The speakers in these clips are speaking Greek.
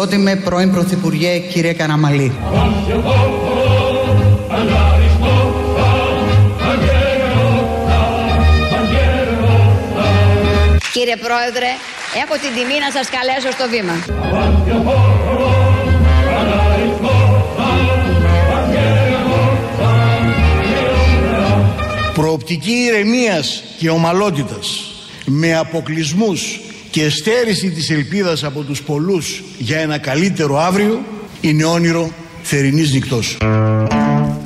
Αξιότιμε πρώην Πρωθυπουργέ κύριε Καραμαλή. Κύριε Πρόεδρε, έχω την τιμή να σας καλέσω στο βήμα. Προοπτική ηρεμίας και ομαλότητας με αποκλισμούς και στέρηση της ελπίδας από τους πολλούς για ένα καλύτερο αύριο είναι όνειρο θερινής νυχτός.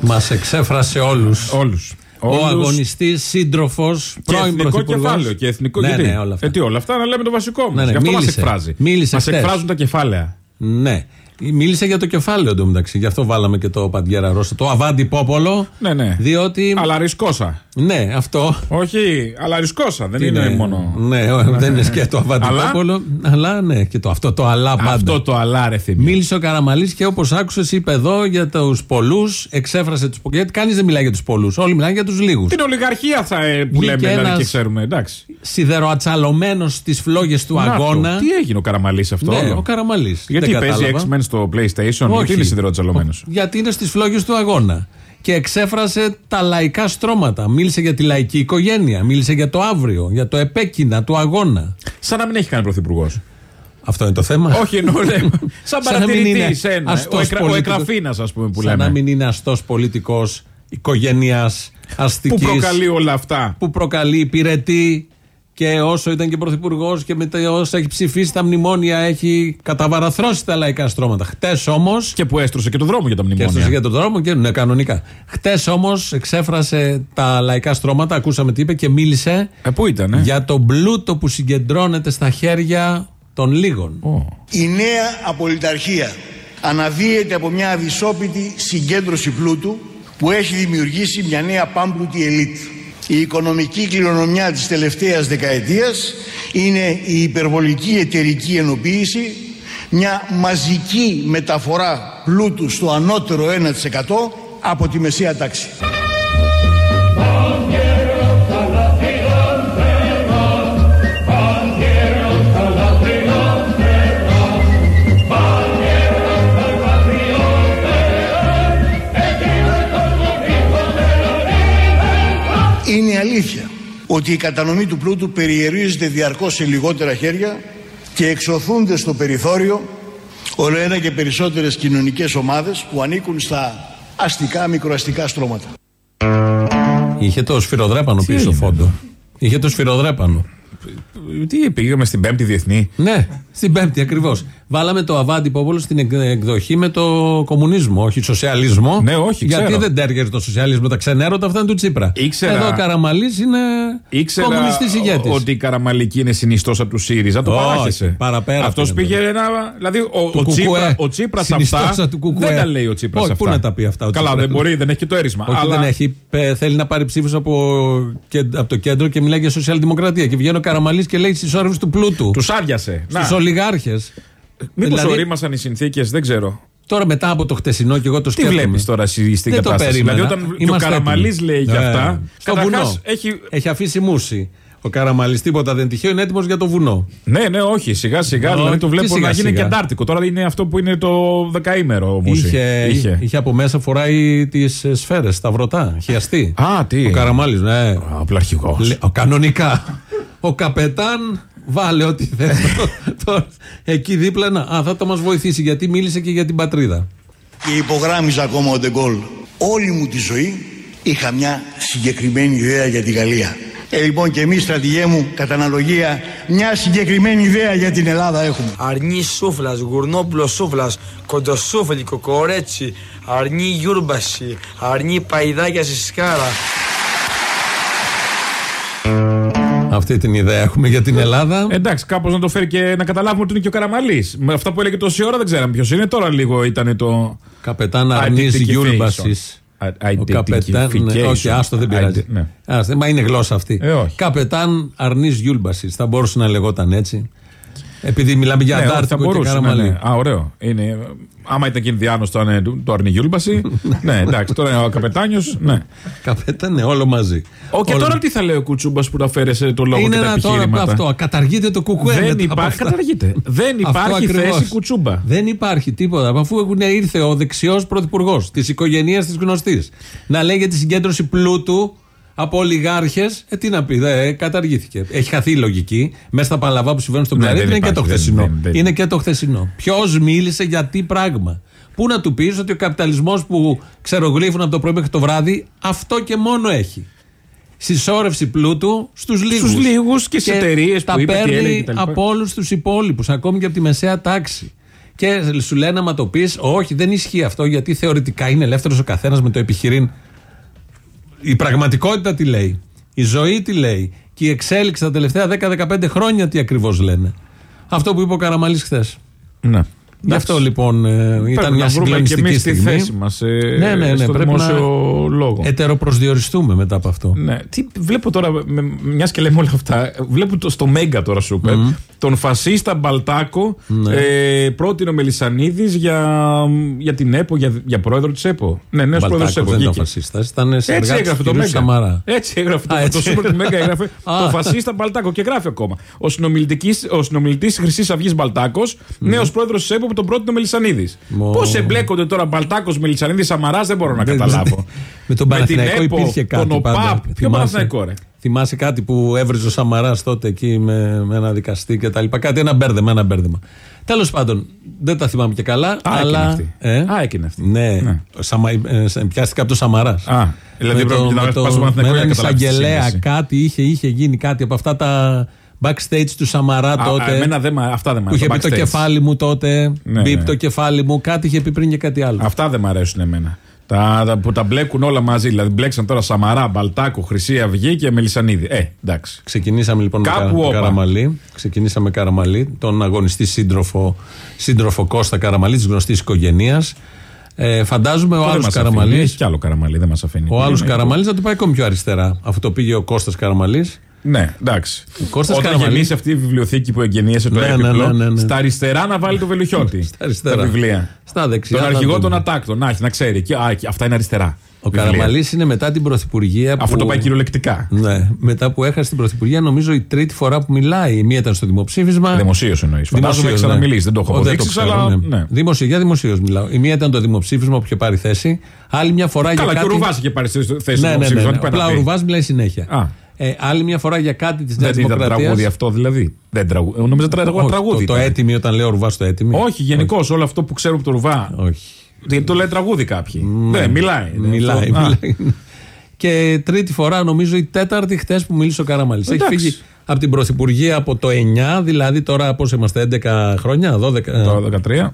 Μας εξέφρασε όλους. Όλους. Ο Όλους. αγωνιστής, σύντροφος, Και πρώην εθνικό πρωθυπουργός. κεφάλαιο. Και εθνικό ναι, γιατί; ναι, όλα αυτά. Ε, τι, όλα αυτά να λέμε το βασικό μας. Ναι, ναι, Γι' αυτό μας μίλησε. εκφράζει. Μίλησε Μας χτες. εκφράζουν τα κεφάλαια. Ναι. Μίλησε για το κεφάλαιο εντωμεταξύ. Γι' αυτό βάλαμε και το Παντιέρα Ρώσα. Το Αβάντι Πόπολο. Ναι, ναι. Διότι. Αλλά ρισκόσα. Ναι, αυτό. Όχι, αλλά ρισκόσα. Δεν Τι είναι μόνο. Ναι, ο- δεν είναι και το Αβάντι Αλλά; Πόπολο. Αλλά ναι, και το, αυτό το αλλά πάντα. Αυτό το αλλά ρε θυμί. Μίλησε ο Καραμαλής και όπως άκουσες, είπε εδώ για τους πολλούς, εξέφρασε του πολλού. Γιατί κανείς δεν μιλάει για τους πολλούς. Όλοι μιλάνε για τους λίγους. Την ολιγαρχία θα ε, που Βγήκε λέμε δηλαδή, ένας- και ξέρουμε. Εντάξει. Σιδεροατσαλωμένος στις φλόγες του Να το. αγώνα. Τι έγινε ο Καραμαλής αυτό; Ναι, όλο; ο Καραμαλής. Γιατί παίζει X-Men στο PlayStation, γιατί είναι σιδερότσαλωμένο. Γιατί είναι στις φλόγες του αγώνα. Και εξέφρασε τα λαϊκά στρώματα. Μίλησε για τη λαϊκή οικογένεια. Μίλησε για το αύριο, για το επέκεινα του αγώνα. Σαν να μην έχει κάνει πρωθυπουργός. Αυτό είναι το θέμα. Όχι, εννοώ. ναι. Σαν Σαν να μην είναι παρατηρητή ένα. Ο, αστός εκρα, ο πολιτικός. εκραφίνα, ας πούμε, που Σαν λέμε. να μην είναι αστός πολιτικός οικογένειας Που αστικής. προκαλεί όλα αυτά. Που προκαλεί, υπηρετεί και όσο ήταν και πρωθυπουργός και με τα όσα έχει ψηφίσει τα μνημόνια έχει καταβαραθρώσει τα λαϊκά στρώματα. Χτες όμω. Και που έστρωσε και το δρόμο για τα Και μνημόνια. έστωσε για τον δρόμο και ναι, κανονικά. Χτες όμως εξέφρασε τα λαϊκά στρώματα, ακούσαμε τι είπε και μίλησε Ε, πού ήταν, ε; για τον πλούτο που συγκεντρώνεται στα χέρια των λίγων. Η νέα απολυταρχία αναδύεται από μια αδυσόπιτη συγκέντρωση πλούτου που έχει δημιουργήσει μια νέα πάμπλουτη ελίτ. Η οικονομική κληρονομιά της τελευταίας δεκαετίας είναι η υπερβολική εταιρική ενοποίηση, μια μαζική μεταφορά πλούτου στο ανώτερο 1% από τη μεσαία τάξη. Ότι η κατανομή του πλούτου περιερίζεται διαρκώς σε λιγότερα χέρια και εξωθούνται στο περιθώριο όλο ένα και περισσότερες κοινωνικές ομάδες που ανήκουν στα αστικά μικροαστικά στρώματα. Είχε το σφυροδρέπανο πίσω έγινε; φόντο. Είχε το σφυροδρέπανο. Τι πήγαμε στην Πέμπτη Διεθνή. Ναι, στην Πέμπτη ακριβώς. Βάλαμε το Αβάντι Πόπολο στην εκ- εκδοχή με το κομμουνισμό, όχι σοσιαλισμό. Ναι, όχι, Γιατί ξέρω. δεν τέριαζε το σοσιαλισμό, τα ξενέρωτα αυτά είναι του Τσίπρα. Ήξερα- Εδώ ο Καραμαλής είναι Ήξερα κομμουνιστής ηγέτης. ότι η Καραμαλική είναι συνιστός από τους ΣΥΡΙΖΑ. Το Όχι, παράχεσε. παραπέρα Αυτός αυτό πήγε είναι. ένα. Δηλαδή, ο, Του ο, Τσίπρα, Κουκουέ. ο Τσίπρας Συνιστόσα αυτά. του Κουκουέ. δεν τα λέει ο Τσίπρας Όχι, αυτά. πού να τα πει αυτά ο Καλά, Τσίπρας. δεν μπορεί, δεν έχει και το έρισμα. Όχι, αλλά δεν έχει. Πε- Θέλει να πάρει ψήφους από, και- από το κέντρο και μιλάει για σοσιαλδημοκρατία. Και βγαίνει ο Καραμαλής και λέει συσσόρευση του πλούτου. τους άδειασε. Στους ολιγάρχες. Μήπως Δηλαδή- ορίμασαν οι συνθήκες, δεν ξέρω. Τώρα μετά από το χτεσινό και εγώ το Τι σκέφτομαι. βλέπεις τώρα εσύ στην Δεν το κατάσταση; περίμενα. Δηλαδή, όταν και ο Είμαστε Καραμαλής έτοιμοι. λέει για Ναι. αυτά. Στο καταρχάς βουνό. Έχει... Έχει αφήσει μουσι. Ο Καραμαλής τίποτα δεν τυχαίο, είναι έτοιμος για το βουνό. Ναι, ναι, όχι. Σιγά σιγά. Όχι, δηλαδή το τι βλέπω σιγά να γίνει σιγά. και αντάρτικο. Τώρα είναι αυτό που είναι το δεκαήμερο όμω. Είχε, είχε. από μέσα φοράει τις σφαίρες, τα βρωτά. Χιαστή. Α, τι. Ο Καραμαλής, ναι. Απλά αρχηγός. Λε- ο, κανονικά. ο καπετάν βάλε ό,τι θες. Τώρα, εκεί δίπλα να. Α, θα το μας βοηθήσει γιατί μίλησε και για την πατρίδα. Και υπογράμμιζα ακόμα ο Ντεγκόλ. Όλη μου τη ζωή είχα μια συγκεκριμένη ιδέα για τη Γαλλία. Ε, λοιπόν και εμείς στρατηγέ μου, κατά αναλογία, μια συγκεκριμένη ιδέα για την Ελλάδα έχουμε. Αρνί σούβλας, γουρουνόπουλο σούβλας, κοντοσούφλι, κοκορέτσι, αρνί γιούλμπασι, αρνί παϊδάκια στη σκάρα. Αυτή την ιδέα έχουμε για την Ελλάδα. Εντάξει, κάπως να το φέρει και να καταλάβουμε ότι είναι και ο Καραμαλής. Με αυτά που έλεγε τόση ώρα δεν ξέραμε ποιος είναι. Τώρα λίγο ήταν το. Καπετάν Αρνί Identification. Γιούλμπασι. Ο καπετάν. Ναι, όχι, άστο δεν πειράζει. Ναι. Άστε, μα είναι γλώσσα αυτή. Ε, όχι. Καπετάν Αρνή Γιούλμπασης. Θα μπορούσε να λεγόταν έτσι. Επειδή μιλάμε για Ναι, όχι, θα Αντάρτικο και μπορούσε. Ναι, Καραμαλή. ναι. Α, ωραίο. Είναι, άμα ήταν και Ινδιάνο, το, είναι το, το Αρνιγιούλμπαση. ναι, εντάξει, τώρα είναι ο καπετάνιος. Ναι. Καπέτα, ναι, όλο μαζί. Ο, και Όλο- τώρα τι θα λέει ο Κουτσούμπας που τα φέρεσε το λόγο Είναι και τα ένα τώρα επιχείρηματα; αυτό. Καταργείται το κουκουέ. Δεν μετά από υπάρχει. αυτά. Καταργείται. Δεν Αυτό υπάρχει ακριβώς. θέση Κουτσούμπα. Δεν υπάρχει τίποτα. Αφού έχουν ήρθε ο δεξιός πρωθυπουργός της οικογένειας της γνωστής να λέει για τη συγκέντρωση πλούτου από ολιγάρχες, ε, τι να πει, δε, καταργήθηκε. Έχει χαθεί η λογική. Μέσα στα παλαβά που συμβαίνουν στον Ναι, πλανήτη δεν είναι και το υπάρχει, χθεσινό. δεν- δεν- Είναι και το χθεσινό. Ποιος μίλησε για τι πράγμα. Πού να του πεις ότι ο καπιταλισμός που ξερογλύφουν από το πρωί μέχρι το βράδυ, αυτό και μόνο έχει. Συσσόρευση πλούτου στους λίγους. Στους λίγους και στις εταιρείες τα που είπε, τι έλεγε παίρνει κτλ. από όλους τους υπόλοιπους, ακόμη και από τη μεσαία τάξη. Και σου λένε, άμα το πεις, Όχι, δεν ισχύει αυτό, γιατί θεωρητικά είναι ελεύθερος ο καθένας με το επιχειρήν. Η πραγματικότητα τι λέει. Η ζωή τι λέει. Και η εξέλιξη τα τελευταία 10-15 χρόνια τι ακριβώς λένε. Αυτό που είπε ο Καραμαλής χθες. Ναι. Γι' αυτό λοιπόν ε, Πρέπει ήταν μια να βρούμε και συγκλονιστική εμείς τη στιγμή. θέση μας Ναι, ναι, ναι, στο πρέπει δημόσιο να λόγο. ετεροπροσδιοριστούμε μετά από αυτό. Ναι. Τι, βλέπω τώρα, μιας και λέμε όλα αυτά, βλέπω το, στο Μέγκα τώρα σούπερ, τον φασίστα Μπαλτάκο Ναι. ε, πρότεινε ο Μελισανίδης για, για την ΕΠΟ, για, για πρόεδρο της ΕΠΟ. Ναι, νέος πρόεδρος της Μπαλτάκος ΕΠΟ. δεν ήταν βγήκε. φασίστας, ήταν Έτσι συνεργάτης έγραφε του το κυρίου Μέγκα. Σαμαρά. Έτσι έγραφε το, Α, το έτσι σούπερ του Μέγκα. Έγραφε Α. το φασίστα Μπαλτάκο και γράφει ακόμα. Ο συνομιλητής- Ο συνομιλητής Χρυσής Αυγής Μπαλτάκος, νέος πρόεδρος της ΕΠΟ που τον πρότεινε ο Μελισανίδης. Μω. Πώς εμπλέκονται τώρα Μπαλτάκος Μελισανίδης Σαμαράς δεν μπορώ να Δεν- καταλάβω. Με τον την Παναθηναϊκό ΕΠΟ, υπήρχε κάτι. Τον πάντα. ΟΠΑΠ. Ποιο Θυμάσαι- Παναθηναϊκό, ρε; Θυμάσαι κάτι που έβριζε ο Σαμαράς τότε εκεί με, με ένα δικαστή και τα λοιπά; Κάτι, ένα μπέρδεμα, ένα μπέρδεμα. Τέλος πάντων, δεν τα θυμάμαι και καλά. Α, αλλά. έκαινε αυτή. Ε, Α, έκαινε αυτή. Ναι, Ναι. Σαμα, ε, σε- πιάστηκα από το Σαμαράς. Α, δηλαδή πρέπει να πας στο Παναθηναϊκό με για να έναν καταλάβεις τη εισαγγελέα, σύνδεση. κάτι είχε, είχε γίνει κάτι από αυτά τα backstage του Σαμαρά Α, τότε. α, εμένα δεν, μ' α- αυτά δεν μ' που είχε αρέσουν. πει το backstage. κεφάλι μου τότε. Ναι, μπίπ ναι. το κεφάλι μου. Κάτι είχε πει πριν και κάτι άλλο. Αυτά δεν μ' αρέσουν εμένα. Τα, τα, που τα μπλέκουν όλα μαζί. Δηλαδή μπλέξαν τώρα Σαμαρά, Μπαλτάκο, Χρυσή Αυγή και Μελισανίδη. Ε, εντάξει. Ξεκινήσαμε λοιπόν με Κάπου Καρα- όπα. Καραμαλή. Ξεκινήσαμε Καραμαλή, τον αγωνιστή σύντροφο, σύντροφο Κώστα Καραμαλή της γνωστής οικογένειας. Ε, φαντάζομαι ο Αυτό δεν άλλος μας αφήνει. Καραμαλή. Έχει κι άλλο Καραμαλή, δεν μας αφήνει. Ο άλλος Είναι- Καραμαλής θα το πάει ακόμη πιο αριστερά. Αυτό το πήγε ο Κώστας Καραμαλής. Ναι, εντάξει. Κώστας Όταν Καραμαλής. γεννήσει αυτή η βιβλιοθήκη που εγγενίασε το Ναι, ναι, έπιπλο, ναι, ναι, ναι. στα αριστερά να βάλει το βελουχιώτη. Στα αριστερά. Τα βιβλία. Στα δεξιά. Τον θα αρχηγό δούμε. των ατάκτων. Να έχει, να ξέρει. Και, α, και αυτά είναι αριστερά. Ο βιβλία. Καραμαλής είναι μετά την Πρωθυπουργία. Αφού που... το πάει κυριολεκτικά. Ναι, μετά που έχασε την Πρωθυπουργία, νομίζω η τρίτη φορά που μιλάει. Η μία ήταν στο δημοψήφισμα. Δημοσίως εννοείς. Φαντάζομαι έχει Δημοσίως, ξαναμιλήσει. Δεν το έχω Ο, αποδείξεις, ξέρω, αλλά. ναι. ναι. Δημοσιο- για δημοσίως μιλάω. Η μία ήταν το δημοψήφισμα που είχε πάρει θέση. Άλλη μια φορά Καλά, για και ο κάτι. Ρουβάς είχε πάρει στη θέση Ναι, του ναι, ναι. δημοψήφισμα, ναι. τι πάει να Απλά ο πει. Ρουβάς μιλάει συνέχεια. Α. Ε, άλλη μια φορά για κάτι της Νέας Δεν ήταν τραγούδι Δημοκρατία. αυτό δηλαδή. Δεν τραγούδι. Νομίζω ότι ήταν τραγούδι. Το, το ήταν. έτοιμο όταν λέω Ρουβά το έτοιμο. Όχι, γενικώς όλο αυτό που ξέρουμε από το Ρουβά. Όχι. Γιατί το λέει τραγούδι κάποιοι. Ναι, μιλάει. Μιλάει, Αυτό- Α, μιλάει. Και τρίτη φορά, νομίζω η τέταρτη χτες που μίλησε ο Καραμαλής. Έχει Εντάξει. φύγει από την Πρωθυπουργία από το 9, δηλαδή τώρα πώς είμαστε, 11 χρόνια, 12. Το 13.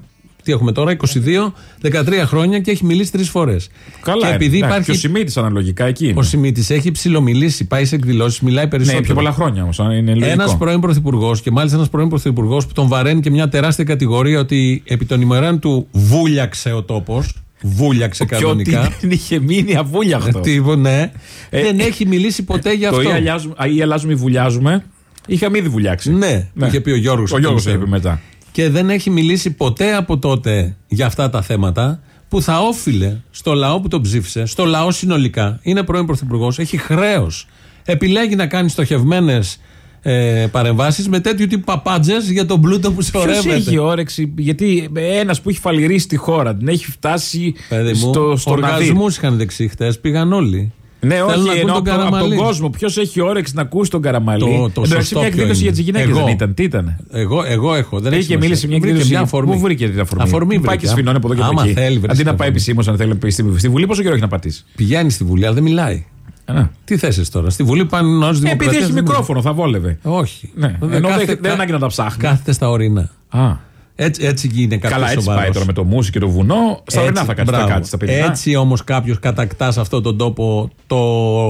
Τι έχουμε τώρα, 22, 13 χρόνια και έχει μιλήσει τρεις φορές. Καλά. Και επειδή εντάξει, υπάρχει. Και ο Σιμίτης αναλογικά εκεί. είναι. Ο Σιμίτης έχει ψηλομιλήσει, πάει σε εκδηλώσεις, μιλάει Ναι, περισσότερο. πιο πολλά χρόνια όμως. Είναι λογικό. Ένας πρώην πρωθυπουργός και μάλιστα ένας πρώην πρωθυπουργός που τον βαραίνει και μια τεράστια κατηγορία ότι επί των ημερών του βούλιαξε ο τόπος. Βούλιαξε Και κανονικά. ότι δεν είχε μείνει αβούλιαχτος. Τι, ναι. Ε, δεν έχει μιλήσει ποτέ γι' Το αυτό. ή αλλάζουμε, ή αλλάζουμε ή βουλιάζουμε. Είχαμε ήδη βουλιάξει. Ναι, το είχε πει ο Γιώργος. Ο Γιώργος το είπε μετά. Και δεν έχει μιλήσει ποτέ από τότε για αυτά τα θέματα που θα όφιλε στο λαό που τον ψήφισε, στο λαό συνολικά. Είναι πρώην πρωθυπουργός, έχει χρέος. Επιλέγει να κάνει στοχευμένες ε, παρεμβάσεις με τέτοιου τύπου παπάντζες για τον πλούτο που Ποιος σωρεύεται. έχει όρεξη, γιατί ένας που έχει φαλυρίσει τη χώρα την έχει φτάσει Παιδί μου, στο, στο να δει. οργασμούς είχαν δεξί χτες, πήγαν όλοι. Ναι, Θέλουν όχι, να ακούν ενώ τον από, από Καραμαλή. τον κόσμο. Ποιος έχει όρεξη να ακούσει τον Καραμαλή; Το- το Εν τω μεταξύ, σωστό μια ποιο εκδήλωση είναι. για τι γυναίκε Εγώ. δεν ήταν. Τι ήταν. Εγώ, εγώ έχω. Δεν έχει Είχε μίλησε μια Βρήκε εκδήλωση. μια αφορμή. Πού βρήκε την αφορμή. Αφορμή Πάει βρήκε. και σφινώνει από εδώ και από Άμα εκεί. θέλει, βρίσκει Αντί να την πάει αφορμή. επισήμως, αν θέλει να πει στη, στη Βουλή, πόσο καιρό έχει να πατήσει; Πηγαίνει στη Βουλή, αλλά δεν μιλάει. Α. Τι θέσει τώρα. Στη Βουλή πάνε ω Ε, Επειδή δημοκρατία. έχει μικρόφωνο, θα βόλευε. Όχι. Ναι, Δεν ενώ κάθε- δεν- δεν ανάγκη να τα ψάχνει. Κάθεται στα ορεινά. Α. Έτσι, έτσι είναι κάποιος Καλά, έτσι πάει τώρα με το μουσι και το βουνό. Στα ορεινά θα κάτσει, θα κάτσει στα παιδιά. Έτσι όμως κάποιος κατακτά σε αυτόν τον τόπο το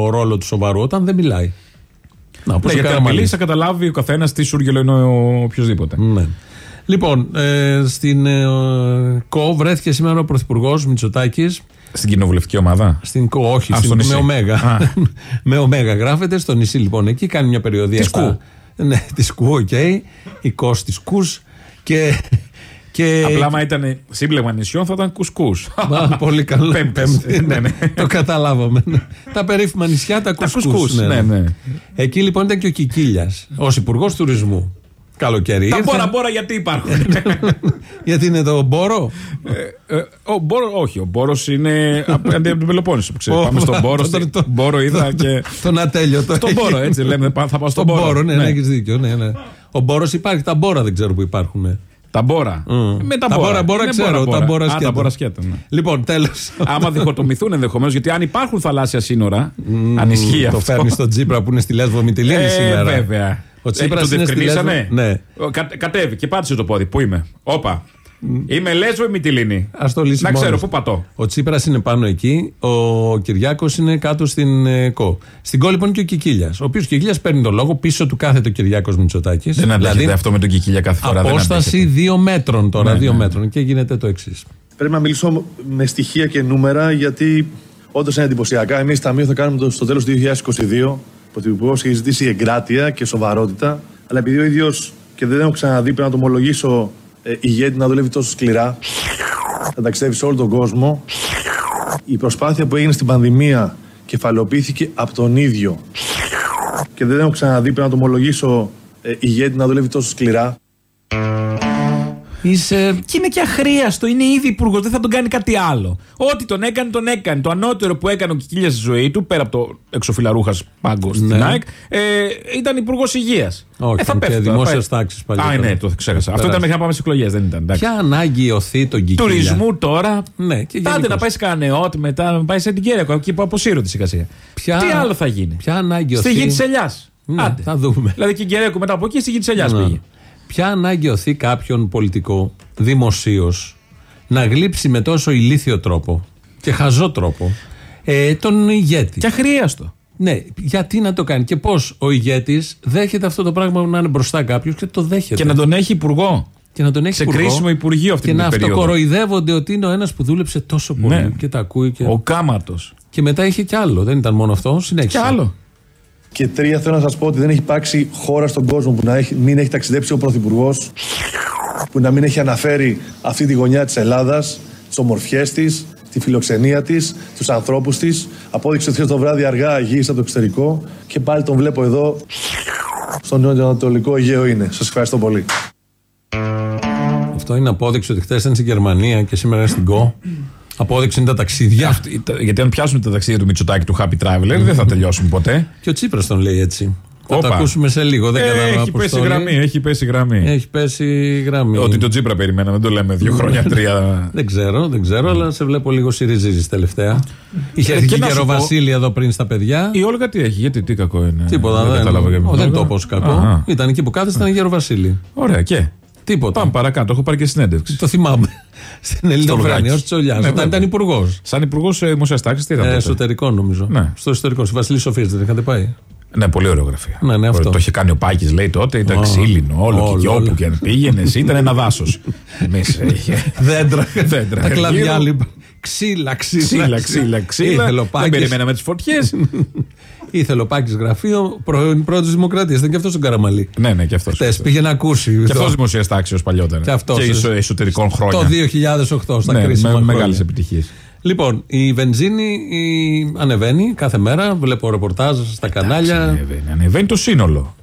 ρόλο του σοβαρού όταν δεν μιλάει. Να, όπως Ναι, ο γιατί αν Καραμαλής. μιλήσει, θα καταλάβει ο καθένας τι σούργελο είναι ο οποιοδήποτε. Ναι. Λοιπόν, ε, στην ε, ΚΟ βρέθηκε σήμερα ο Πρωθυπουργός Μητσοτάκης. Στην κοινοβουλευτική ομάδα; Στην ΚΟ, όχι, Α, στην, στο νησί. με ωμέγα. Α. με ωμέγα γράφεται στο νησί λοιπόν εκεί. Κάνει μια περιοδία. Της στα- ΚΟΥ. Ναι, της σκου, οκ. Η κόσ της κου. Και. και Απλά, άμα ήταν σύμπλεγμα νησιών, θα ήταν κουσκούς. Μα, πολύ καλό. Πέμπτες. Πέμπτη, Ναι, ναι. Το καταλάβαμε. ναι. τα περίφημα νησιά, τα κουσκούς. κουσκούς, ναι, ναι. Εκεί λοιπόν ήταν και ο Κικίλιας, ως υπουργός τουρισμού. Καλοκαίρι. Τα ήρθε. μπόρα μπόρα γιατί υπάρχουν; Γιατί είναι το Μπόρο; Ε, ε, ο Μπόρο, όχι, ο Μπόρος είναι απέναντι από την Πελοπόννησο. Που ξέρεις. Ω, Πάμε στον Μπόρο. τον- στη- τον- Μπόρο είδα και. Τον ατέλειο. το Στον έχει. Μπόρο, έτσι λέμε. πά- Θα πάω στον Τον Μπόρο, Μπόρο. ναι, ναι, έχεις δίκιο. Ναι, ναι. Ο Μπόρο υπάρχει. Τα Μπόρα δεν ξέρω που υπάρχουν. Τα μπόρα. Μμ. Με τα Τα μπόρα. μπόρα, μπόρα Είναι ξέρω, τα μπόρα Α, σκέτα. τα μπόρα σκέτα. ναι. Λοιπόν, τέλος. Άμα διχοτομηθούν ενδεχομένως, γιατί αν υπάρχουν θαλάσσια σύνορα, αν ισχύει Το αυτό. φέρνει στον Τσίπρα που είναι στη Λέσβο Μητυλίνη Ε, σήμερα. Βέβαια. Ο Τσίπρας ε, το είναι στη Λέσβο. διευκρινίσανε; Ναι. Ο, κα, κατέβη και πάτησε το πόδι. Πού είμαι; Όπα. Είμαι Λέσβο ή Μυτιλίνη. Α το λύσει Να μόνος. ξέρω πού πατώ. Ο Τσίπρας είναι πάνω εκεί, ο Κυριάκος είναι κάτω στην ε, ΚΟ. Στην ΚΟ λοιπόν και ο Κικίλιας. Ο οποίος Κικίλιας παίρνει τον λόγο, πίσω του κάθεται ο Κυριάκος Μητσοτάκης. Δεν αντέχεται αυτό με τον Κικίλια κάθε φορά. δεν Δηλαδή, απόσταση αντέχεται. δύο μέτρων τώρα, Ναι, δύο ναι. μέτρων. Και γίνεται το εξής. Πρέπει να μιλήσω με στοιχεία και νούμερα γιατί όντως είναι εντυπωσιακά. Εμείς Ταμείο θα κάνουμε το, στο τέλος του 2022. Ο Πρωθυπουργό έχει ζητήσει εγκράτεια και σοβαρότητα. Αλλά επειδή ο ίδιος και δεν έχω ξαναδεί, πρέπει να το ομολογήσω, ε, ηγέτη να δουλεύει τόσο σκληρά. Θα ταξιδεύει σε όλο τον κόσμο. Η προσπάθεια που έγινε στην πανδημία κεφαλοποιήθηκε από τον ίδιο. Και δεν έχω ξαναδεί, πρέπει να το ομολογήσω, ε, ηγέτη να δουλεύει τόσο σκληρά. Είσαι. Και είναι και αχρίαστο, είναι ήδη υπουργός, δεν θα τον κάνει κάτι άλλο. Ό,τι τον έκανε, τον έκανε. Το ανώτερο που έκανε ο Κικίλιας στη ζωή του, πέρα από το εξοφυλαρούχας πάγκο στην Ναι. ΑΕΚ, ε, ήταν υπουργός υγείας. Όχι, ε, θα ήταν πέφτει και τώρα, δημόσιας πάει. τάξης παλιότερα. Α, ναι, το ξέχασα. Αυτό Περάσει. ήταν μέχρι να πάμε στις εκλογές, δεν ήταν. εντάξει. Ποια ανάγκη οθεί τον Κικίλια; Τουρισμού τώρα. Ναι, και Άντε γενικώς. να πάει σε κανένα νεότ, μετά να πάει σε την Κέριακο, εκεί που αποσύρω τη σιγασία. Ποια- Τι άλλο θα γίνει; Ποια ανάγκη Στη οθεί; γη της Ελιάς. Ναι, θα δούμε. Δηλαδή και η Κέριακο μετά από εκεί στη γη της Ελιάς Ναι. πήγε. Ποια ανάγκη οθεί κάποιον πολιτικό δημοσίως να γλύψει με τόσο ηλίθιο τρόπο και χαζό τρόπο ε, τον ηγέτη; Και αχρίαστο. Ναι, γιατί να το κάνει και πώς ο ηγέτης δέχεται αυτό το πράγμα να είναι μπροστά κάποιος και το δέχεται. Και να τον έχει υπουργό. Και να τον έχει σε υπουργό κρίσιμο υπουργείο αυτή και την να περίοδο. αυτοκοροϊδεύονται ότι είναι ο ένας που δούλεψε τόσο πολύ Ναι. και τα ακούει. Και, Ο κάματο. και μετά είχε κι άλλο. Δεν ήταν μόνο αυτό. Συνέχισε. Και άλλο. Και τρία, θέλω να σας πω ότι δεν έχει υπάρξει χώρα στον κόσμο που να έχει, μην έχει ταξιδέψει ο Πρωθυπουργός, που να μην έχει αναφέρει αυτή τη γωνιά της Ελλάδας, τι ομορφιές της, τη φιλοξενία της, τους ανθρώπους της. Απόδειξε ότι χθες το βράδυ αργά γύρισε από το εξωτερικό και πάλι τον βλέπω εδώ στον Νοτιοανατολικό Αιγαίο είναι. Σας ευχαριστώ πολύ. Αυτό είναι απόδειξη ότι χθες ήταν στην Γερμανία και σήμερα είναι στην ΚΟ. Απόδειξη είναι τα ταξίδια. Αυτή- τα- γιατί αν πιάσουμε τα ταξίδια του Μητσοτάκη του Happy Traveler, δεν θα τελειώσουμε ποτέ. Και ο Τσίπρας τον λέει έτσι. Θα Όπα. το ακούσουμε σε λίγο. Δεν Ε, κατάλαβα έχει πέσει Αποστόλη. γραμμή, έχει πέσει γραμμή. Έχει πέσει γραμμή. Ότι τον Τσίπρα περιμέναμε, δεν το λέμε δύο χρόνια, τρία. Δεν ξέρω, δεν ξέρω, αλλά σε βλέπω λίγο σιριζίζεις τελευταία. Είχε Ε, έρθει και και να σου πω- Βασίλη εδώ πριν στα παιδιά. Η Όλγα τι έχει, γιατί τι κακό είναι. Τίποτα, δεν, κατάλαβα για Ω, δεν Όλγα. το πω κακό. Αχα. Ήταν εκεί που κάθεσε, ήταν γέρο Βασίλη. Ωραία, και; Τίποτα. Πάμε παρακάτω, έχω πάρει και συνέντευξη. Το θυμάμαι. Στην Ελληνοφρένεια, Λογάκι. ω Τσολιάς. Ναι, Όταν βέβαια. ήταν υπουργός. Σαν υπουργός δημοσία τάξη, τι ήταν. Ε, τότε; εσωτερικό νομίζω. Ναι. Στο εσωτερικό. Στη Βασίλη Σοφίας δεν είχατε πάει; Ναι, πολύ ωραία γραφεία. Ναι, ναι, αυτό. Το είχε κάνει ο Πάκης, λέει τότε, ήταν Α, ξύλινο όλο. όλο, και όλο. όπου και αν πήγαινε, ήταν ένα δάσος. Εμείς είχε. Δέντρα. Δέντρα. Τα κλαδιά Γύρω. λοιπόν. Ξύλα, ξύλα. Ξύλα, ξύλα, ξύλα. Ήθελε ο Δεν Πάκης- περιμέναμε τις φωτιές. Ήθελε ο Πάκης γραφείο πρώην πρώτη Δημοκρατίας. Ήταν και αυτός στον Καραμαλή. ναι, ναι, και αυτός. Χθε πήγε να ακούσει. Και το- αυτός δημοσία τάξη παλιότερα. Και αυτός. Και εσω- εσωτερικών Το χρόνια. 2008 στα Ναι, κρίσιμα με χρόνια. μεγάλες επιτυχίες. Λοιπόν, η βενζίνη η... ανεβαίνει κάθε μέρα. Βλέπω ρεπορτάζ στα κανάλια. Ανεβαίνει, ανεβαίνει το σύνολο.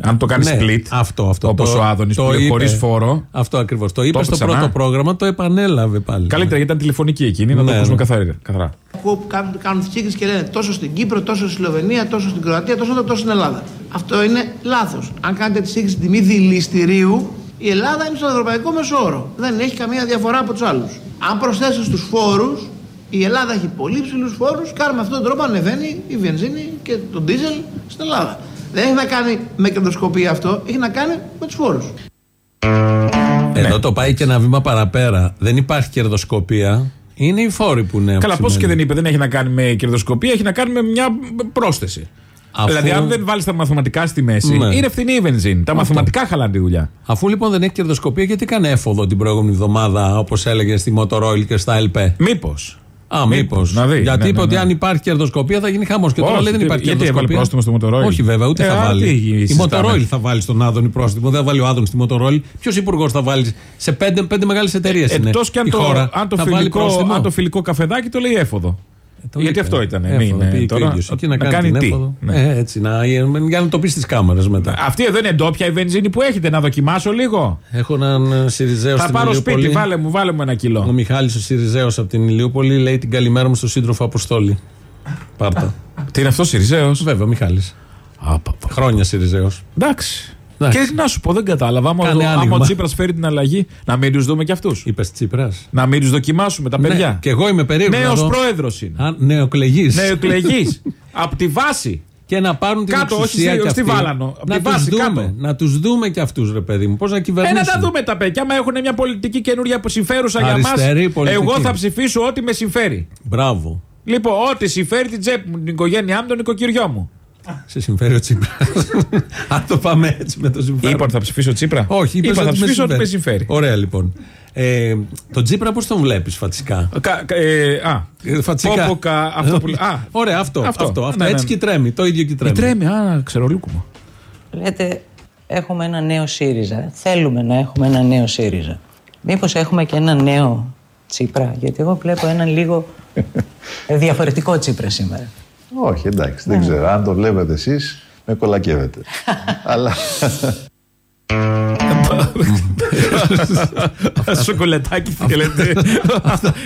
Αν το κάνει Ναι, split, αυτό, αυτό. όπως Το- ο Άδωνης το που λέει είπε. χωρίς φόρο. Αυτό ακριβώς. Το είπε είπε στο ξανά. πρώτο πρόγραμμα, το επανέλαβε πάλι. Καλύτερα γιατί ήταν τηλεφωνική εκείνη, να Ναι, το ακούσουμε ναι. καθαρά. καθαρά. Ακούω που κάνουν, κάνουν τι σύγκριση και λένε τόσο στην Κύπρο, τόσο στη Σλοβενία, τόσο στην Κροατία, τόσο εδώ, τόσο στην Ελλάδα. Αυτό είναι λάθος. Αν κάνετε τη σύγκριση τιμή δηληστηρίου, η Ελλάδα είναι στον ευρωπαϊκό μεσόωρο. Δεν έχει καμία διαφορά από τους άλλους. Αν προσθέσει στους φόρους, η Ελλάδα έχει πολύ ψηλούς φόρους. Κάνουμε αυτόν τον τρόπο ανεβαίνει η βενζίνη και το ντίζελ στην Ελλάδα. Δεν έχει να κάνει με κερδοσκοπία αυτό, έχει να κάνει με τους φόρους. Εδώ το πάει και ένα βήμα παραπέρα. Δεν υπάρχει κερδοσκοπία. Είναι οι φόροι που είναι. Καλά, πώς αυξημένοι. και δεν είπε, δεν έχει να κάνει με κερδοσκοπία, έχει να κάνει με μια πρόσθεση. Αφού- Δηλαδή, αν δεν βάλεις τα μαθηματικά στη μέση, Ναι. είναι φθηνή η βενζίνη. Τα μαθηματικά χαλάνε τη δουλειά. Αφού λοιπόν δεν έχει κερδοσκοπία, γιατί έκανε έφοδο την προηγούμενη εβδομάδα, όπως έλεγε στη Motorola και στα LP. Μήπως. Α, μήπως. Να δει. Γιατί Ναι, είπε ναι, ότι ναι. αν υπάρχει κερδοσκοπία θα γίνει χαμός. Και τώρα Όχι, λέει δεν τι- υπάρχει γιατί έβαλε κερδοσκοπία. πρόστιμο στο Motorola; Όχι βέβαια, ούτε Ε, θα α, βάλει. τι Η συζητάμε. Motorola θα βάλει στον Άδωνη πρόστιμο. Δεν θα βάλει ο Άδωνης στη Motorola. Ποιος υπουργός θα βάλει σε πέντε, πέντε μεγάλες εταιρείες. Εκτό και αν η το, χώρα; αν, το θα βάλει φιλικό, πρόστιμο; αν το φιλικό καφεδάκι το λέει έφοδο. Το Γιατί είπε. αυτό ήταν. Έφοδο, Μην, πήγε ε, και ο τώρα, ίδιος. Εκεί να, να κάνει, κάνει την τι. έφοδο. Ναι. Ε, έτσι, να, για να το πεις στις κάμερες μετά. Αυτή εδώ είναι ντόπια η βενζίνη που έχετε, να δοκιμάσω λίγο. Έχω έναν ε, Σιριζέος Θα στην πάρω σπίτι, Ηλιούπολη. βάλε μου, βάλε μου ένα Ο κιλό. Μιχάλης ο Σιριζέος από την Ηλιούπολη λέει την καλημέρα μου στον σύντροφο Αποστόλη. Πάρτα. Τι είναι αυτό, Σιριζέος; Βέβαια, ο Μιχάλης. Χρόνια Σιριζέος. Εντάξει. Εντάξει. Και να σου πω, δεν κατάλαβα. Άμα, Κάνε άμα άνοιγμα. ο Τσίπρας φέρει την αλλαγή, να μην τους δούμε κι αυτούς. Είπες Τσίπρας. Να μην τους δοκιμάσουμε τα Ναι, παιδιά. και εγώ είμαι περίεργος. Νέος πρόεδρος είναι. Νεοκλεγή. Νεοεκλεγής. Από τη βάση. Και να πάρουν την Κάτω, όχι εξουσία στη- κι στη αυτοί. Βάλανο. Απ' Να τη τους βάση, δούμε. κάτω. Να τους δούμε κι αυτούς, ρε παιδί μου. Πώς να Ε, κυβερνήσουν. να τα δούμε τα παιδιά. Άμα έχουν μια πολιτική καινούρια που συμφέρουσα για Αριστερή μα, πολιτική. εγώ θα ψηφίσω ό,τι με συμφέρει. Μπράβο. Λοιπόν, ό,τι συμφέρει την τσέπη μου, την οικογένειά μου, τον οικοκυριό μου. Σε συμφέρει ο Τσίπρας. Αν το πάμε έτσι με το συμφέρον. Είπα ότι θα ψηφίσω Τσίπρα. Όχι, είπες είπα θα ότι με ψηφίσω ό,τι με συμφέρει. συμφέρει. Ωραία λοιπόν. Ε, τον Τσίπρα πώς τον βλέπεις φατσικά. Κα- κα- ε, α, Ε, Φατσικά. Πόποκα, αυτό που λέει. Α, Ωραία, αυτό. αυτό, Αυτό. αυτό, Ναι, ναι. Έτσι και τρέμει. Το ίδιο και η τρέμει. τρέμει, α, ξέρω λούκου μου. Λέτε, έχουμε ένα νέο ΣΥΡΙΖΑ. Θέλουμε να έχουμε ένα νέο ΣΥΡΙΖΑ. Μήπως έχουμε και ένα νέο Τσίπρα, γιατί εγώ βλέπω έναν λίγο διαφορετικό Τσίπρα σήμερα. Όχι, εντάξει, δεν ξέρω. Αν το βλέπετε εσείς, με κολακεύετε. Αλλά Σοκολατάκι θέλετε.